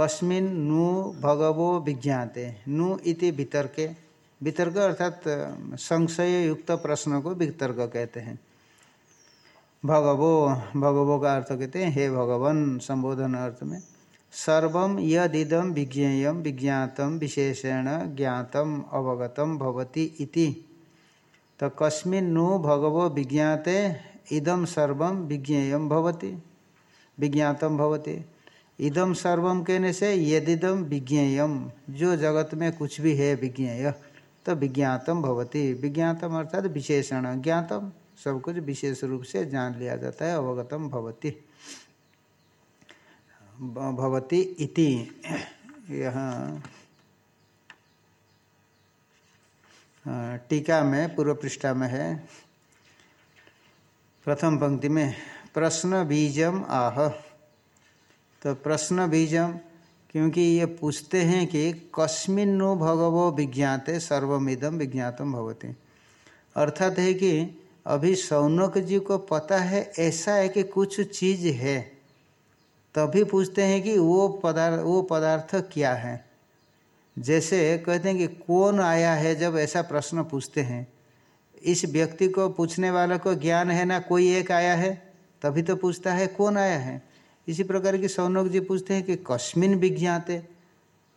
कस्मिन नु भगवो विज्ञाते? नु इति वितर्के। वितर्क अर्थात संशय युक्त प्रश्न को वितर्क कहते हैं। भगवो भगवो का अर्थ कहते हैं, हे भगवन, संबोधन अर्थ में, सर्व यदिदम विज्ञेय विज्ञातम विशेषण ज्ञातम अवगतम भवति इति। तो कस्मिन नु भगवो विज्ञाते इदम सर्वम विज्ञेय भवति विज्ञातम भवति। इदम सर्वम कहने से यदिदम विज्ञेयम जो जगत में कुछ भी है विज्ञेय। तो विज्ञातम भवति। विज्ञातम अर्थात विशेषण। ज्ञातम, सब कुछ विशेष रूप से जान लिया जाता है, अवगतम भवति। भवति इति। यहाँ टीका में, पूर्व पृष्ठा में है। प्रथम पंक्ति में, प्रश्न बीजम आह। तो प्रश्न बीजम क्योंकि ये पूछते हैं कि कस्मिन नो भगवो विज्ञाते सर्वमिदम विज्ञातम भवती। अर्थात है कि अभी सौनक जी को पता है, ऐसा है कि कुछ चीज़ है। तभी पूछते हैं कि वो पदार्थ वो पदार्थ क्या है? जैसे कहते हैं कि कौन आया है जब ऐसा प्रश्न पूछते हैं। इस व्यक्ति को पूछने वाले को ज्ञान है ना कोई एक आया है? तभी तो पूछता है, कौन आया है? इसी प्रकार की सौनक जी पूछते हैं कि कस्मिन विज्ञाते,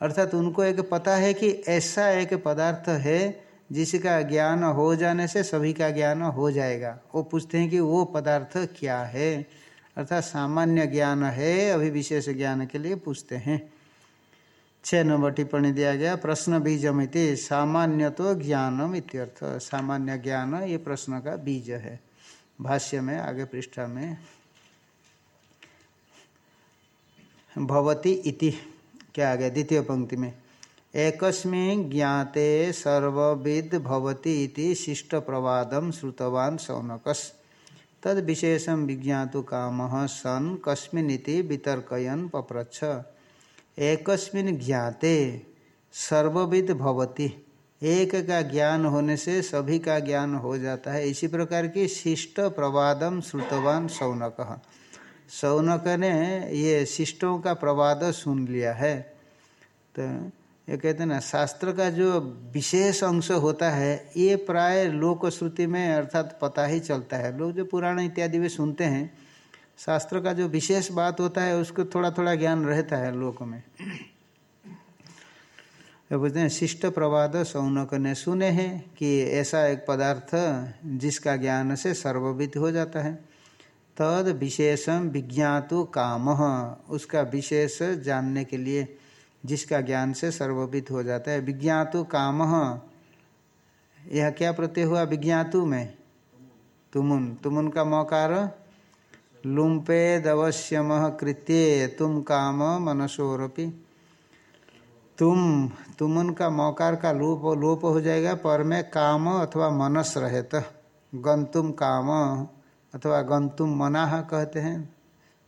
अर्थात उनको एक पता है कि ऐसा एक पदार्थ है जिसका ज्ञान हो जाने से सभी का ज्ञान हो जाएगा। वो पूछते हैं कि वो पदार्थ क्या है? अर्थात सामान्य ज्ञान है, अभी विशेष ज्ञान के लिए पूछते हैं। छः नंबर टिप्पणी दिया गया, प्रश्न बीजमिति सामान्य तो ज्ञानम इत्यर्थ। सामान्य ज्ञान, ये प्रश्न का बीज है। भाष्य में, आगे पृष्ठा में भवती इति। क्या आ गया? द्वितीय पंक्ति में। एकस्मिन ज्ञाते सर्वविद भवती इति शिष्ट प्रवादम श्रुतवान सौनकस। तद विशेषम विज्ञातु काम सन कस्मिनिति वितर्कयन पप्रच्छ। एकस्मिन ज्ञाते सर्वविद भवती। एक का ज्ञान होने से सभी का ज्ञान हो जाता है। इसी प्रकार की शिष्ट प्रवादम श्रुतवान सौनक। सौनक ने ये शिष्टों का प्रवाद सुन लिया है। तो ये कहते हैं ना, शास्त्र का जो विशेष अंश होता है, ये प्राय लोक श्रुति में अर्थात पता ही चलता है। लोग जो पुराण इत्यादि में सुनते हैं, शास्त्र का जो विशेष बात होता है, उसको थोड़ा थोड़ा ज्ञान रहता है लोक में। तो बोलते हैं, शिष्ट प्रवाद सौनक ने सुने हैं कि ऐसा एक पदार्थ जिसका ज्ञान से सर्वविद हो जाता है। तद विशेषम विज्ञातु काम। उसका विशेष जानने के लिए, जिसका ज्ञान से सर्ववित हो जाता है। विज्ञातु काम। यह क्या प्रत्यय हुआ? विज्ञातु में। तुमुन। तुमुन का मौकार? लुम्पे दवश्यम कृत्य। तुम काम मनसोरपी। तुम। तुम उनका मौकार का लोप लोप हो जाएगा। पर में काम अथवा मनस रहे गंतुम काम। अथवा गंतुम मनाह कहते हैं,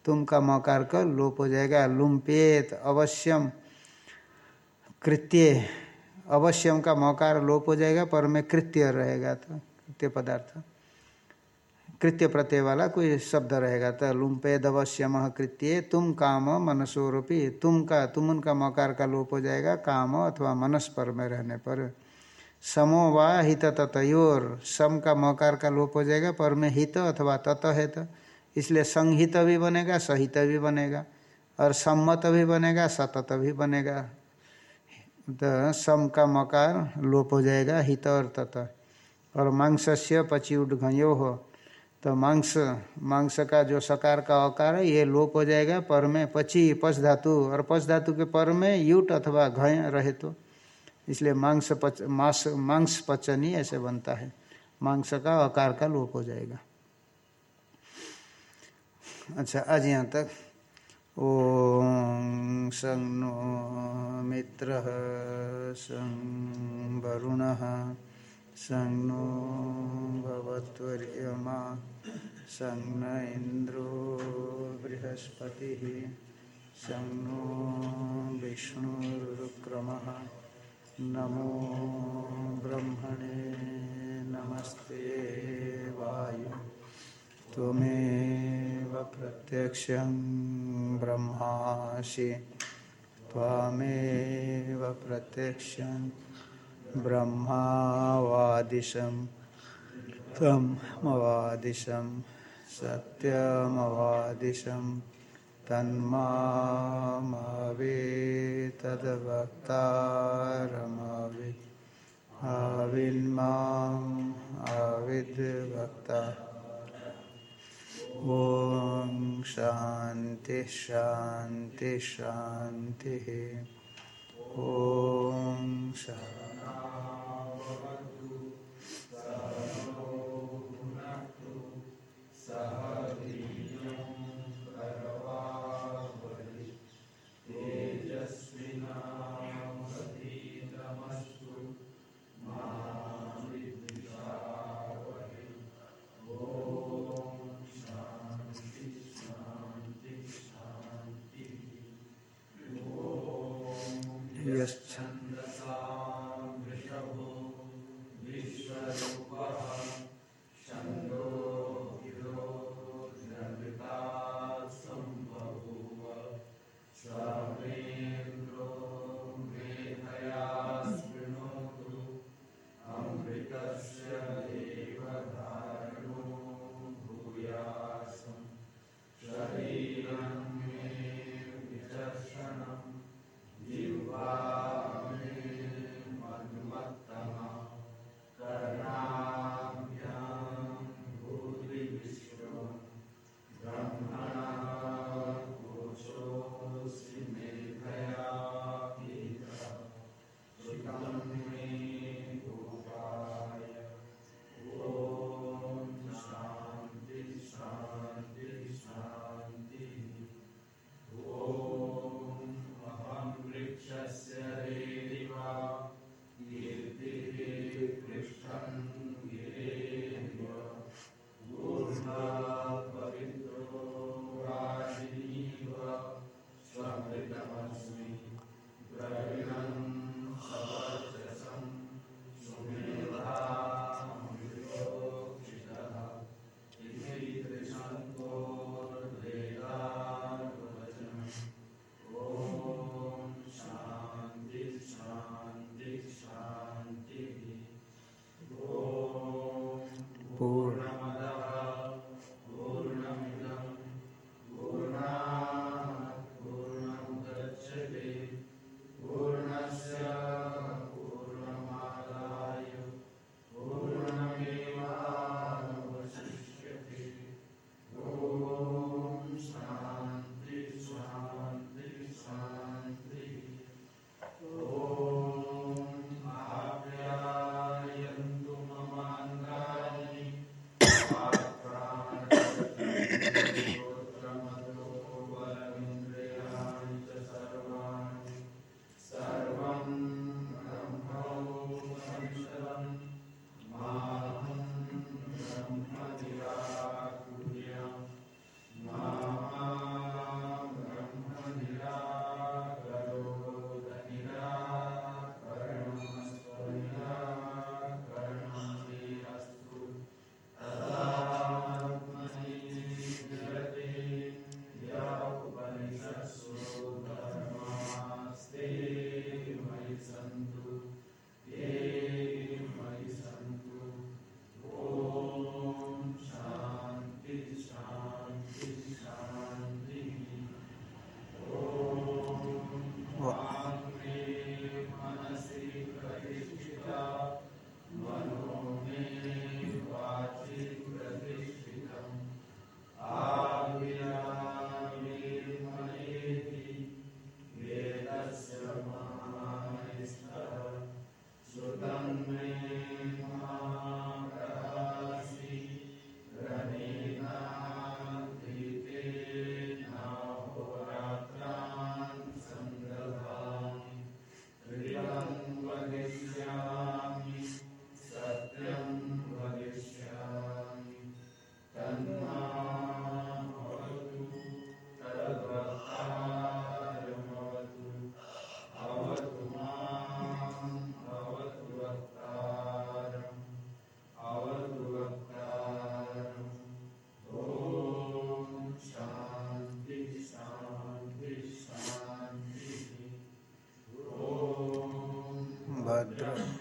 तुम का मौकार का लोप हो जाएगा। लुम्पेत अवश्यम, कृत्य, अवश्यम का मौकार लोप हो जाएगा, पर में कृत्य रहेगा तो कृत्य पदार्थ। कृत्य प्रत्यय वाला कोई शब्द रहेगा तो लुम्पे दवश्यम कृत्य, तुम काम मनसोरूपी, तुम का, तुम उनका मकार का लोप हो जाएगा, काम अथवा मनस पर में रहने पर। समो व हित ततयोर। सम का मकार का लोप हो जाएगा, पर में हित अथवा तत है तो। इसलिए संहित भी बनेगा, सहित भी बनेगा, और सम्मत भी बनेगा, सतत भी बनेगा। तो सम का मकार लोप हो जाएगा, हित और तत। और मांसस्य पची उठ घयो हो। तो मांस मांस का जो सकार का आकार है, ये लोप हो जाएगा, पर में पची पच धातु। और पच धातु के पर में युट अथवा घय रहे तो। इसलिए मांस पच, मांस मांस पचनी ऐसे बनता है। मांस का आकार का लोप हो जाएगा। अच्छा आज यहाँ तक। ओ सं नो मित्र सं वरुण सं नो भवत्वर्यमा सं न इन्द्रो बृहस्पतिः सं नो विष्णुरुक्रमः नमो ब्रह्मणे नमस्ते वायु। त्वमेव प्रत्यक्षं ब्रह्मासि। त्वामेव प्रत्यक्षं ब्रह्मावादिशं। तमवादिशं सत्यमवादिशं। तन्मावे तद्वक्तारमवि आविन्माम् आविद्वक्ता। ॐ शान्ति शान्ति शान्तिः। ॐ शान्ति भद्र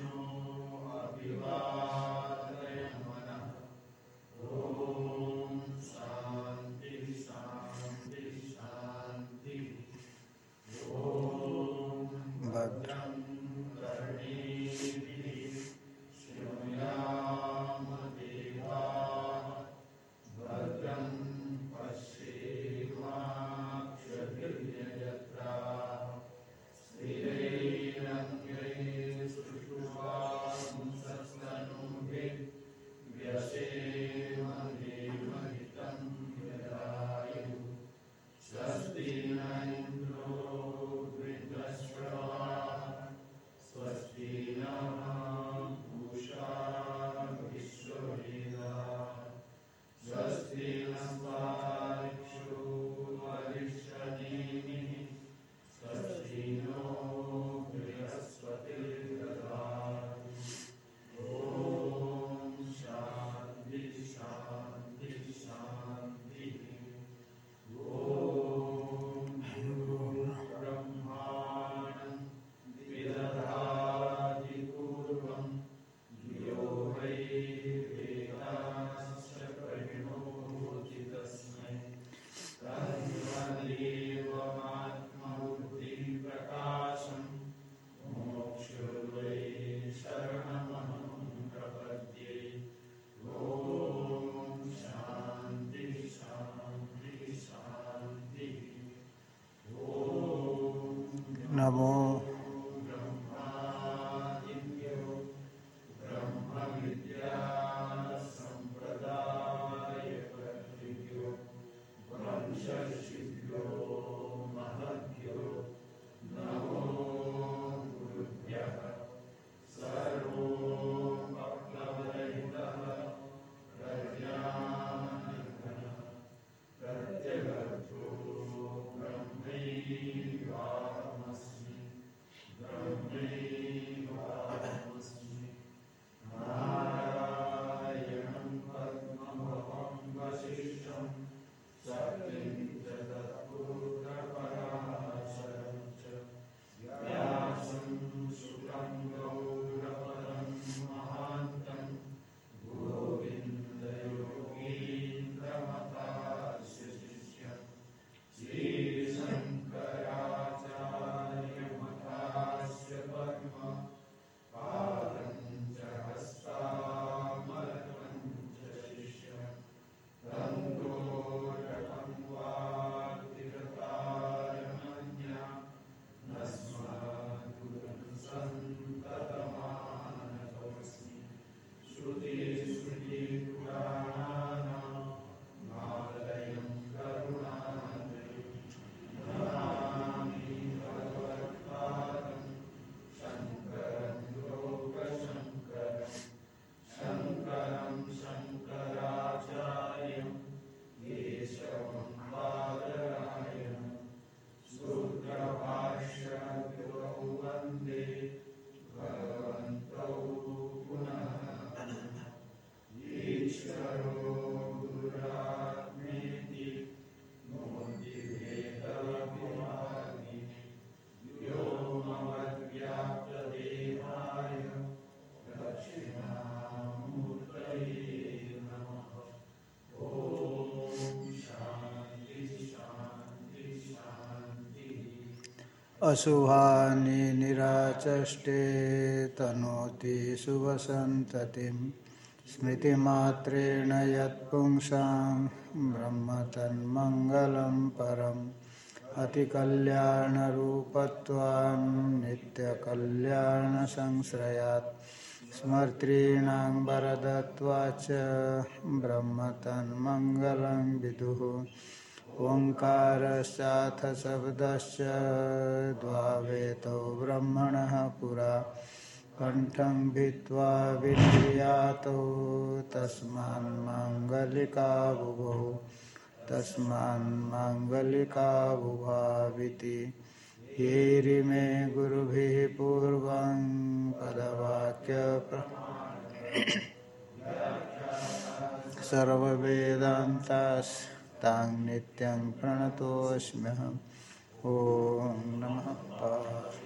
नमो अशुभानि निराचष्टे तनोति शुभसन्ततिं स्मृतिमात्रेण यत्पुंसां ब्रह्म तन्मङ्गलं परम् अतिकल्याणरूपत्वान् नित्यकल्याणसंश्रयात्। स्मर्तॄणां वरदत्वाच्च ब्रह्म तन्मङ्गलं विदुः। ओङ्कारश्चाथ शब्दश्च द्वावेतौ ब्रह्मणः पुरा। कण्ठं भित्त्वा विन्द्रियातौ तस्मान्माङ्गलिका बुभौ तस्मान्माङ्गलिका बुभाविति येरिमे गुरुभिः पूर्वं पदवाक्य सर्ववेदान्तास् तां नित्यं प्रणतोऽस्म्यहम्। ॐ नमः पार्वती।